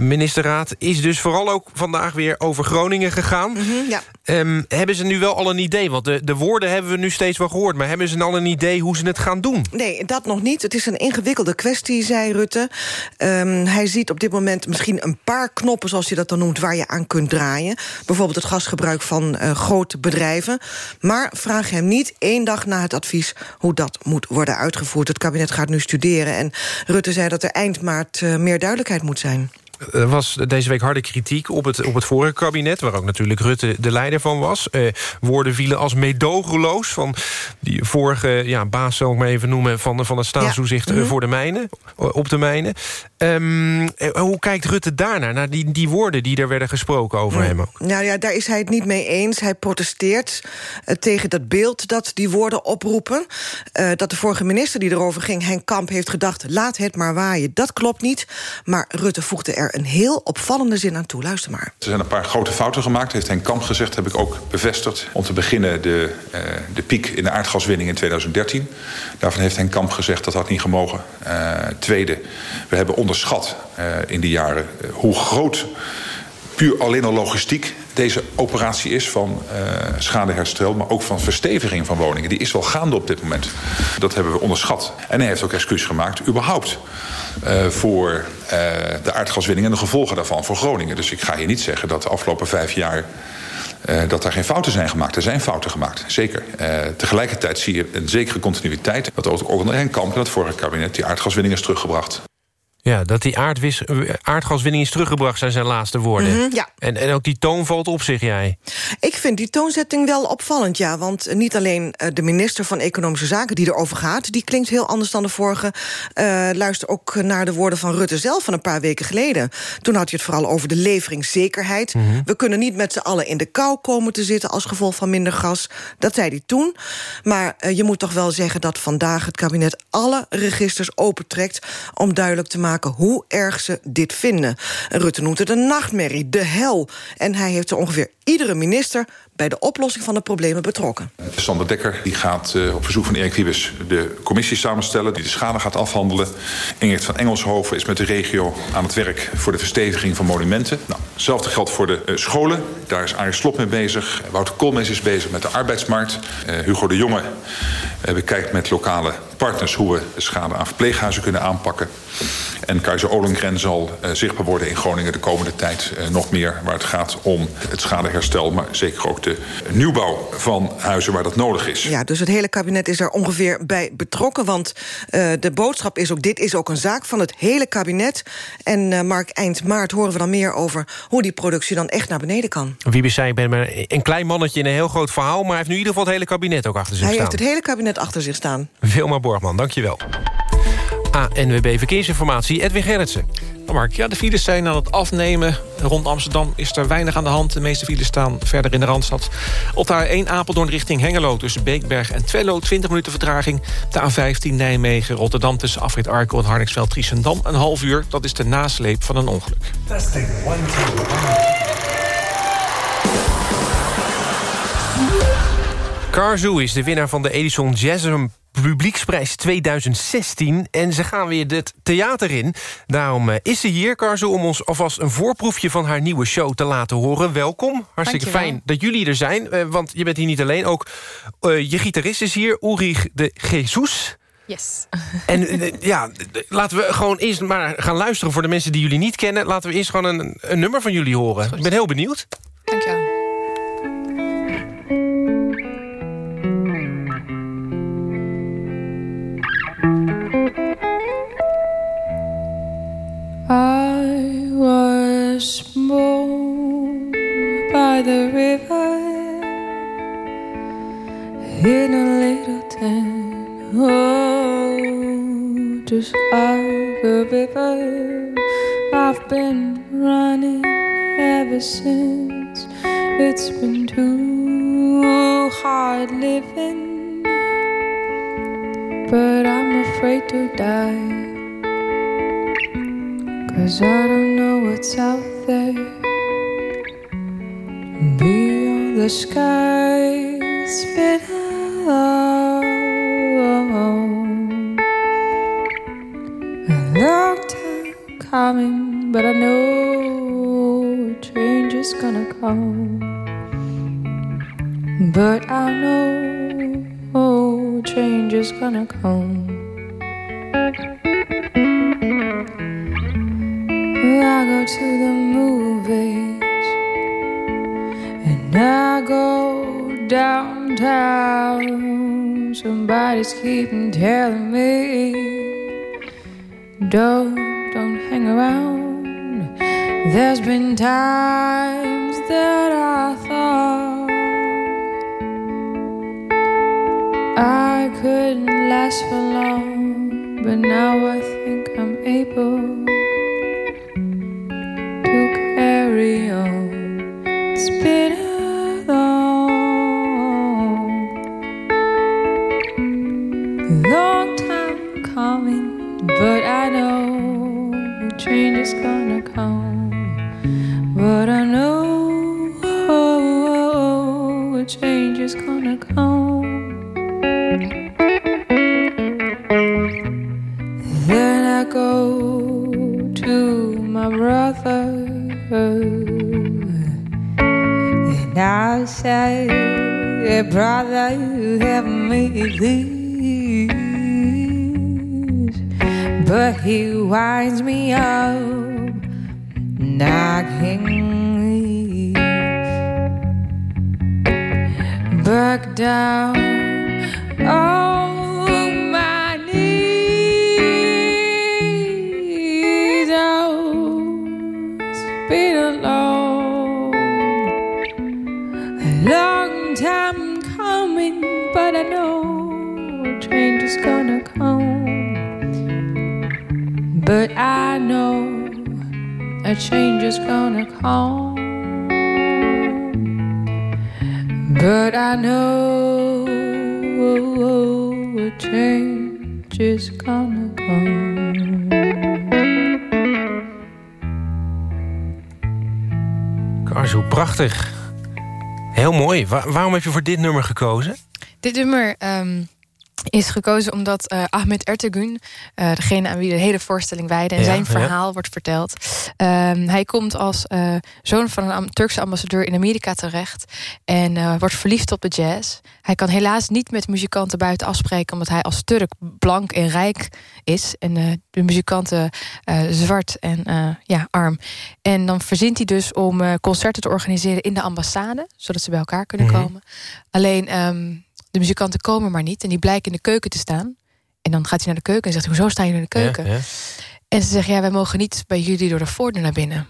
Ministerraad is dus vooral ook vandaag weer over Groningen gegaan. -hmm, ja. Ehm, hebben ze nu wel al een idee? Want de, de woorden hebben we nu steeds wel gehoord... maar hebben ze al een idee hoe ze het gaan doen? Nee, dat nog niet. Het is een ingewikkelde kwestie, zei Rutte. Ehm, hij ziet op dit moment misschien een paar knoppen... zoals hij dat dan noemt, waar je aan kunt draaien. Bijvoorbeeld het gasgebruik van uh, grote bedrijven. Maar vraag hem niet één dag na het advies... hoe dat moet worden uitgevoerd. Het kabinet gaat nu studeren. En Rutte zei dat er eind maart uh, meer duidelijkheid moet zijn. Er was deze week harde kritiek op het, op het vorige kabinet... waar ook natuurlijk Rutte de leider van was. Eh, woorden vielen als meedogenloos van die vorige ja, baas... zal ik maar even noemen, van, van het staatstoezicht ja. mm -hmm. voor de mijnen, op de mijnen. Um, hoe kijkt Rutte daarnaar, naar die, die woorden die er werden gesproken over mm. hem? Ook? Nou ja, daar is hij het niet mee eens. Hij protesteert uh, tegen dat beeld dat die woorden oproepen. Uh, dat de vorige minister die erover ging, Henk Kamp, heeft gedacht... laat het maar waaien. Dat klopt niet. Maar Rutte voegde er een heel opvallende zin aan toe. Luister maar. Er zijn een paar grote fouten gemaakt, heeft Henk Kamp gezegd... heb ik ook bevestigd. Om te beginnen de, uh, de piek in de aardgaswinning in 2013. Daarvan heeft Henk Kamp gezegd dat had niet gemogen. Uh, tweede, we hebben onderschat uh, in die jaren hoe groot... puur alleen al logistiek deze operatie is van uh, schadeherstel... maar ook van versteviging van woningen. Die is wel gaande op dit moment. Dat hebben we onderschat. En hij heeft ook excuus gemaakt, überhaupt... Voor de aardgaswinning en de gevolgen daarvan voor Groningen. Dus ik ga hier niet zeggen dat de afgelopen vijf jaar... Dat er geen fouten zijn gemaakt. Er zijn fouten gemaakt, zeker. Tegelijkertijd zie je een zekere continuïteit... dat ook onder Henk Kamp in het vorige kabinet... die aardgaswinning is teruggebracht. Ja, dat die aardwis, aardgaswinning is teruggebracht zijn zijn laatste woorden. Mm -hmm, ja. en, en ook die toon valt op, zeg jij? Ik vind die toonzetting wel opvallend, ja. Want niet alleen de minister van Economische Zaken die erover gaat... die klinkt heel anders dan de vorige. Uh, luister ook naar de woorden van Rutte zelf van een paar weken geleden. Toen had hij het vooral over de leveringszekerheid. Mm -hmm. We kunnen niet met z'n allen in de kou komen te zitten... als gevolg van minder gas. Dat zei hij toen. Maar uh, je moet toch wel zeggen dat vandaag het kabinet... alle registers opentrekt om duidelijk te maken hoe erg ze dit vinden. Rutte noemt het een nachtmerrie, de hel. En hij heeft er ongeveer iedere minister bij de oplossing van de problemen betrokken. Sander Dekker die gaat uh, op verzoek van Erik Wiebes de commissie samenstellen... die de schade gaat afhandelen. Ingrid van Engelshoven is met de regio aan het werk... voor de versteviging van monumenten. Nou, hetzelfde geldt voor de uh, scholen. Daar is Arie Slop mee bezig. Wouter Koolmees is bezig met de arbeidsmarkt. Uh, Hugo de Jonge bekijkt met lokale partners... hoe we de schade aan verpleeghuizen kunnen aanpakken. En Keizer Olengren zal zichtbaar worden in Groningen de komende tijd nog meer... waar het gaat om het schadeherstel, maar zeker ook de nieuwbouw van huizen waar dat nodig is. Ja, dus het hele kabinet is er ongeveer bij betrokken. Want uh, de boodschap is ook, dit is ook een zaak van het hele kabinet. En uh, Mark, eind maart horen we dan meer over... hoe die productie dan echt naar beneden kan. Wie zei, ik ben maar een klein mannetje in een heel groot verhaal... maar hij heeft nu in ieder geval het hele kabinet ook achter zich hij staan. Hij heeft het hele kabinet achter zich staan. Wilma Borgman, dankjewel. ANWB Verkeersinformatie, Edwin Gerritsen. Mark, ja, de files zijn aan het afnemen. Rond Amsterdam is er weinig aan de hand. De meeste files staan verder in de Randstad. Op de A1 Apeldoorn richting Hengelo tussen Beekberg en Twello... 20 minuten vertraging. De A15 Nijmegen, Rotterdam tussen Afrit Arkel en Harningsveld Triesendam... een half uur, dat is de nasleep van een ongeluk. Testing, one, two, Carzu is de winnaar van de Edison Jazzum Publieksprijs 2016. En ze gaan weer het theater in. Daarom is ze hier, Karzo, om ons alvast een voorproefje van haar nieuwe show te laten horen. Welkom. Hartstikke Dankjewel. fijn dat jullie er zijn. Uh, want je bent hier niet alleen. Ook uh, je gitarist is hier, Ulrich de Jesus. Yes. En uh, ja, laten we gewoon eerst maar gaan luisteren voor de mensen die jullie niet kennen. Laten we eerst gewoon een, een nummer van jullie horen. Ik ben heel benieuwd. A river, I've been running ever since. It's been too hard living, but I'm afraid to die. Cause I don't know what's out there beyond the skies below. A long time coming, but I know a change is gonna come. But I know oh, change is gonna come. I go to the movies and I go downtown. Somebody's keeping telling me, don't, don't hang around. There's been times that I thought I couldn't last for long, but now I think I'm able to carry on. Heel mooi. Wa- waarom heb je voor dit nummer gekozen? Dit nummer ehm, is gekozen omdat eh, Ahmed Ertegun... eh, degene aan wie de hele voorstelling wijde... en Ja, zijn ja. verhaal wordt verteld. Ehm, hij komt als eh, zoon van een Turkse ambassadeur in Amerika terecht... en wordt verliefd op de jazz. Hij kan helaas niet met muzikanten buiten afspreken... omdat hij als Turk blank en rijk is... en de muzikanten zwart en ja, arm. En dan verzint hij dus om concerten te organiseren in de ambassade... zodat ze bij elkaar kunnen Mhm. komen. Alleen ehm, de muzikanten komen maar niet. En die blijken in de keuken te staan. En dan gaat hij naar de keuken en zegt... hoezo staan jullie in de keuken? Ja, ja. En ze zeggen, ja, wij mogen niet bij jullie door de voordeur naar binnen.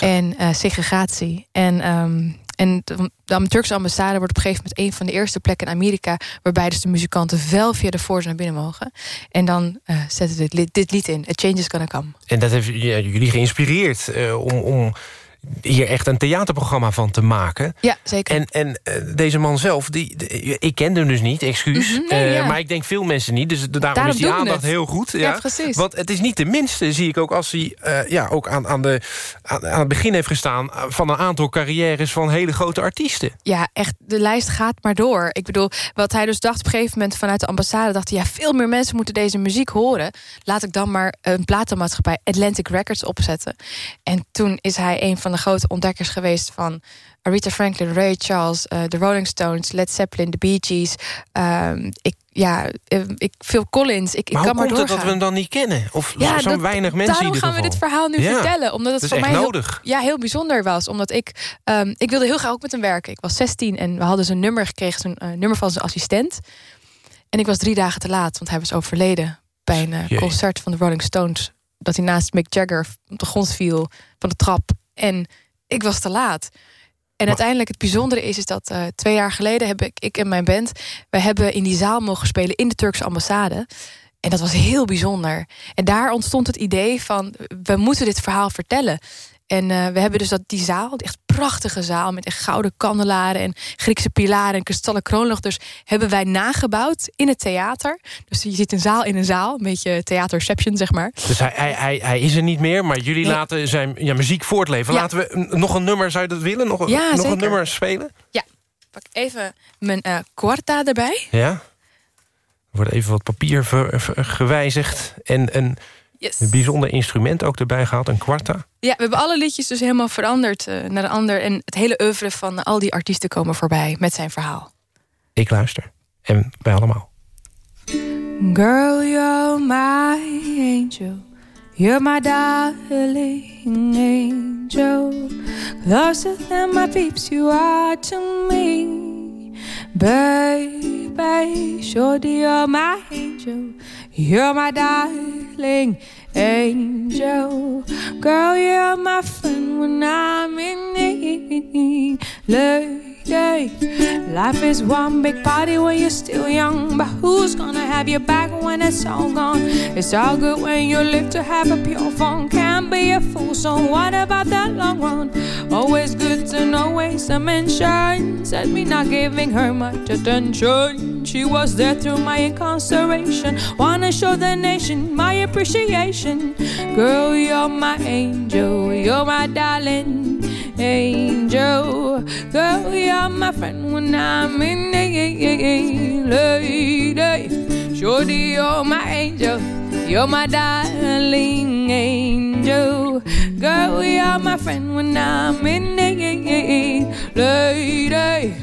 En eh, segregatie. En, ehm, en de, de Turkse ambassade wordt op een gegeven moment... een van de eerste plekken in Amerika... waarbij dus de muzikanten wel via de voordeur naar binnen mogen. En dan eh, zetten ze dit, dit lied in. A Change is Gonna Come. En dat heeft ja, jullie geïnspireerd eh, om, om hier echt een theaterprogramma van te maken. Ja, zeker. En, en eh, deze man zelf, die, ik kende hem dus niet, excuus. Mhm, nee, Eh, ja. Maar ik denk veel mensen niet, dus daarom, Daarom is die aandacht heel goed. Ja, precies. Want het is niet de minste, zie ik ook... als hij eh, ja, ook aan, aan, de, aan, aan het begin heeft gestaan... van een aantal carrières van hele grote artiesten. Ja, echt, de lijst gaat maar door. Ik bedoel, wat hij dus dacht op een gegeven moment vanuit de ambassade... dacht hij, ja, veel meer mensen moeten deze muziek horen. Laat ik dan maar een platenmaatschappij Atlantic Records opzetten. En toen is hij een van de grote ontdekkers geweest van... Aretha Franklin, Ray Charles, eh, de Rolling Stones, Led Zeppelin, de Bee Gees. Ehm, ik, ja, eh, ik, Phil Collins. Ik, ik kan hoe maar komt het doorgaan. dat we hem dan niet kennen? Of Ja, zo dat- weinig mensen Daarom gaan we dit verhaal nu Ja, vertellen. Omdat het voor mij heel, nodig. ja, heel bijzonder was. Omdat ik, ehm, ik wilde heel graag ook met hem werken. Ik was 16 en we hadden zijn nummer gekregen. Zijn eh, nummer van zijn assistent. En ik was drie dagen te laat. Want hij was overleden bij een eh, concert van de Rolling Stones. Dat hij naast Mick Jagger op de grond viel van de trap. En ik was te laat. En uiteindelijk het bijzondere is, is dat eh, twee jaar geleden heb ik, ik en mijn band, wij hebben in die zaal mogen spelen in de Turkse ambassade. En dat was heel bijzonder. En daar ontstond het idee van, we moeten dit verhaal vertellen. En eh, we hebben dus dat, die zaal, die echt prachtige zaal... met echt gouden kandelaren en Griekse pilaren en kristallen kroonluchters... hebben wij nagebouwd in het theater. Dus je ziet een zaal in een zaal, een beetje theaterception, zeg maar. Dus hij, hij, hij, hij is er niet meer, maar jullie Nee. laten zijn ja, muziek voortleven. Ja. Laten we nog een nummer, zou je dat willen? Nog, Ja, nog zeker. een nummer spelen? Ja, pak even mijn eh quarta erbij. Ja. Er wordt even wat papier ver- ver- gewijzigd. En een Yes. Een bijzonder instrument ook erbij gehad, een kwarta. Ja, we hebben alle liedjes dus helemaal veranderd uh, naar een ander. En het hele oeuvre van al die artiesten komen voorbij met zijn verhaal. Ik luister. En wij allemaal. Girl, you're my angel. You're my darling angel. Closer than my peeps, you are to me. Baby, shorty, you're my angel. You're my darling angel. Girl, you're my friend when I'm in need. Lady, life is one big party when you're still young. But who's gonna have your back when it's all gone? It's all good when you live to have a pure fun. Can't be a fool, so what about that long run? Always good to know ways some insurance. Said me not giving her much attention. She was there through my incarceration. Wanna show the nation my appreciation. Girl, you're my angel, you're my darling angel. Girl, you're my friend when I'm in need, lady. Shorty, you're my angel. You're my darling angel. Girl, you're my friend when I'm in need, lady.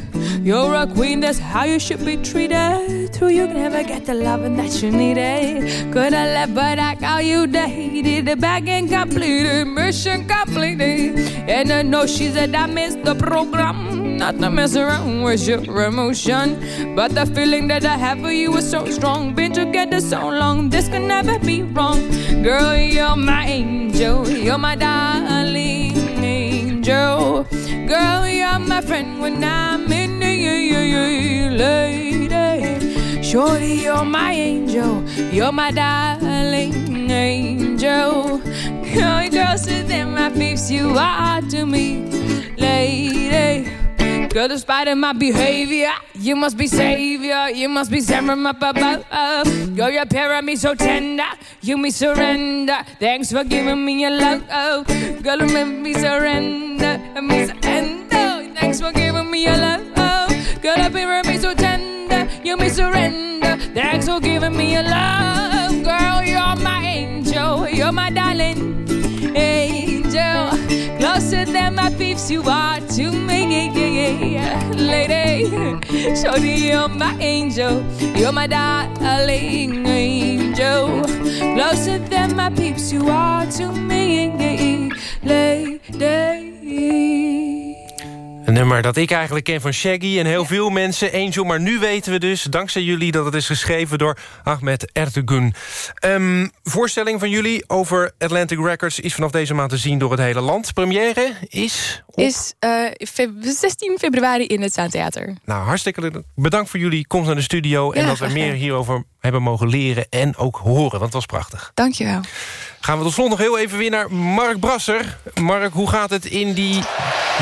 You're a queen, that's how you should be treated. Through you can never get the loving that you needed. Could have left, but I call you dated. The bag ain't completed, mission completed. And I know she said I missed the program. Not to mess around with your emotion. But the feeling that I have for you is so strong. Been together so long, this could never be wrong. Girl, you're my angel, you're my darling angel. Girl, you're my friend when I'm in the lady. Shorty, you're my angel, you're my darling angel. Girl, so then my peeps, you are to me, lady. Girl, despite of my behavior, you must be savior. You must be serum up above. Girl, your pair me so tender. You me surrender. Thanks for giving me your love. Girl, make me surrender. Me surrender. Thanks for giving me your love. Girl, your pair me so tender. You me surrender. Thanks for giving me your love. Girl, you're my angel. You're my darling angel. Closer than my peeps, you are to me, lady. Shorty, you're my angel. You're my darling angel. Closer than my peeps, you are to me, lady. Een nummer dat ik eigenlijk ken van Shaggy en heel veel mensen. Angel, maar nu weten we dus, dankzij jullie... dat het is geschreven door Ahmed Ertegun. Um, voorstelling van jullie over Atlantic Records... is vanaf deze maand te zien door het hele land. Première is... Op... Is uh, fe 16 februari in het Zaantheater. Nou, hartstikke bedankt voor jullie komst naar de studio... en dat we meer hierover hebben mogen leren en ook horen. Want het was prachtig. Dankjewel. Gaan we tot slot nog heel even weer naar Mark Brasser. Mark, hoe gaat het in die...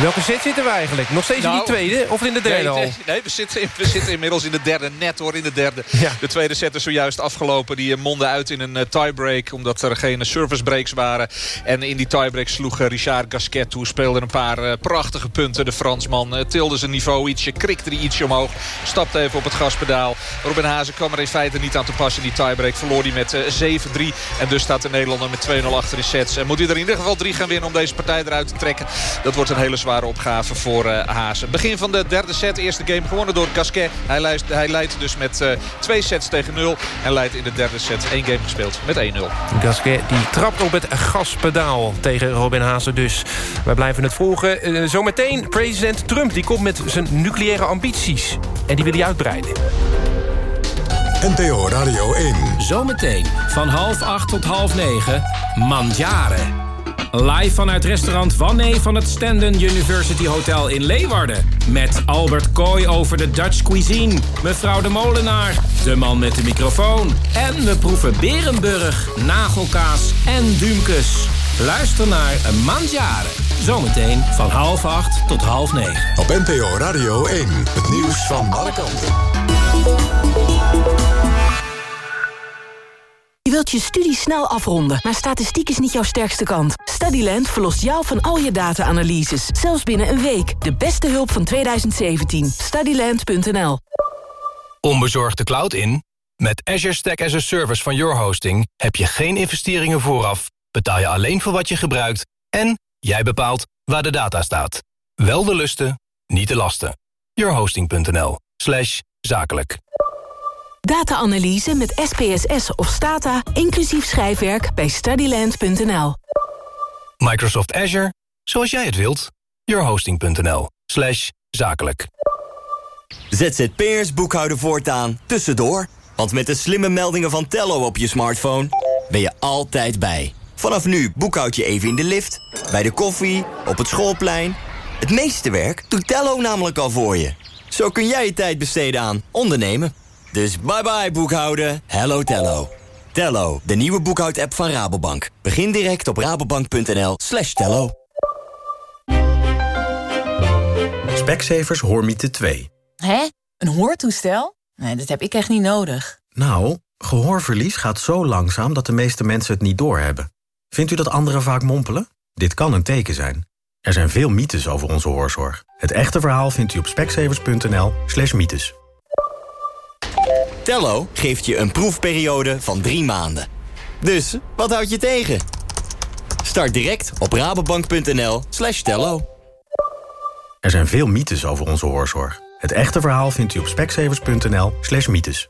Welke set zitten we eigenlijk? Nog steeds in Nou, die tweede of in de derde nee, al? nee, we zitten, in- we zitten inmiddels in de derde. Net hoor, in de derde. De tweede set is zojuist afgelopen. Die eh, mondde uit in een eh, tiebreak. Omdat er geen service breaks waren. En in die tiebreak sloeg eh, Richard Gasquet toe. Speelde een paar eh, prachtige punten. De Fransman eh, tilde zijn niveau ietsje. Krikte die ietsje omhoog. Stapte even op het gaspedaal. Robin Hazen kwam er in feite niet aan te passen die tiebreak. Verloor hij met eh, 7-3. En dus staat de Nederlander met 2-0 achter in sets. En moet hij er in ieder geval drie gaan winnen om deze partij eruit te trekken. Dat wordt een hele zware opgave voor eh Hazen. Begin van de derde set. Eerste game gewonnen door Gasquet. Hij, luist- hij leidt dus met eh, twee sets tegen 0. En leidt in de derde set één game gespeeld met 1-0. Gasquet die trapt op het gaspedaal tegen Robin Haase dus. Wij blijven het volgen. Eh, zometeen president Trump die komt met zijn nucleaire ambities. En die wil hij uitbreiden. NTO Radio 1. Zometeen van half acht tot half negen, Mandjaren. Live vanuit restaurant Wanne van het Stenden University Hotel in Leeuwarden. Met Albert Kooi over de Dutch cuisine. Mevrouw de Molenaar, de man met de microfoon. En we proeven Berenburg, nagelkaas en duumkus. Luister naar Mandjaren. Zometeen van half acht tot half negen. Op NPO Radio 1. Het nieuws van alle kanten. Je wilt je studie snel afronden, maar statistiek is niet jouw sterkste kant. Studyland verlost jou van al je data-analyses, zelfs binnen een week. De beste hulp van 2017. Studyland.nl Onbezorgde cloud in? Met Azure Stack as a Service van Your Hosting heb je geen investeringen vooraf, betaal je alleen voor wat je gebruikt en jij bepaalt waar de data staat. Wel de lusten, niet de lasten. Yourhosting.nl zakelijk. Data-analyse met SPSS of Stata, inclusief schrijfwerk bij studyland.nl. Microsoft Azure, zoals jij het wilt. Yourhosting.nl slash zakelijk. ZZP'ers boekhouden voortaan tussendoor. Want met de slimme meldingen van Tello op je smartphone... ben je altijd bij. Vanaf nu boekhoud je even in de lift, bij de koffie, op het schoolplein. Het meeste werk doet Tello namelijk al voor je. Zo kun jij je tijd besteden aan ondernemen. Dus bye bye boekhouden, hello Tello. Tello, de nieuwe boekhoud-app van Rabobank. Begin direct op rabobank.nl slash tello. Specsavers Hoormiete 2. Hè? Een hoortoestel? Nee, dat heb ik echt niet nodig. Nou, gehoorverlies gaat zo langzaam dat de meeste mensen het niet doorhebben. Vindt u dat anderen vaak mompelen? Dit kan een teken zijn. Er zijn veel mythes over onze hoorzorg. Het echte verhaal vindt u op speksevers.nl slash mythes. Tello geeft je een proefperiode van drie maanden. Dus, wat houd je tegen? Start direct op rabobank.nl slash tello. Er zijn veel mythes over onze hoorzorg. Het echte verhaal vindt u op speksevers.nl slash mythes.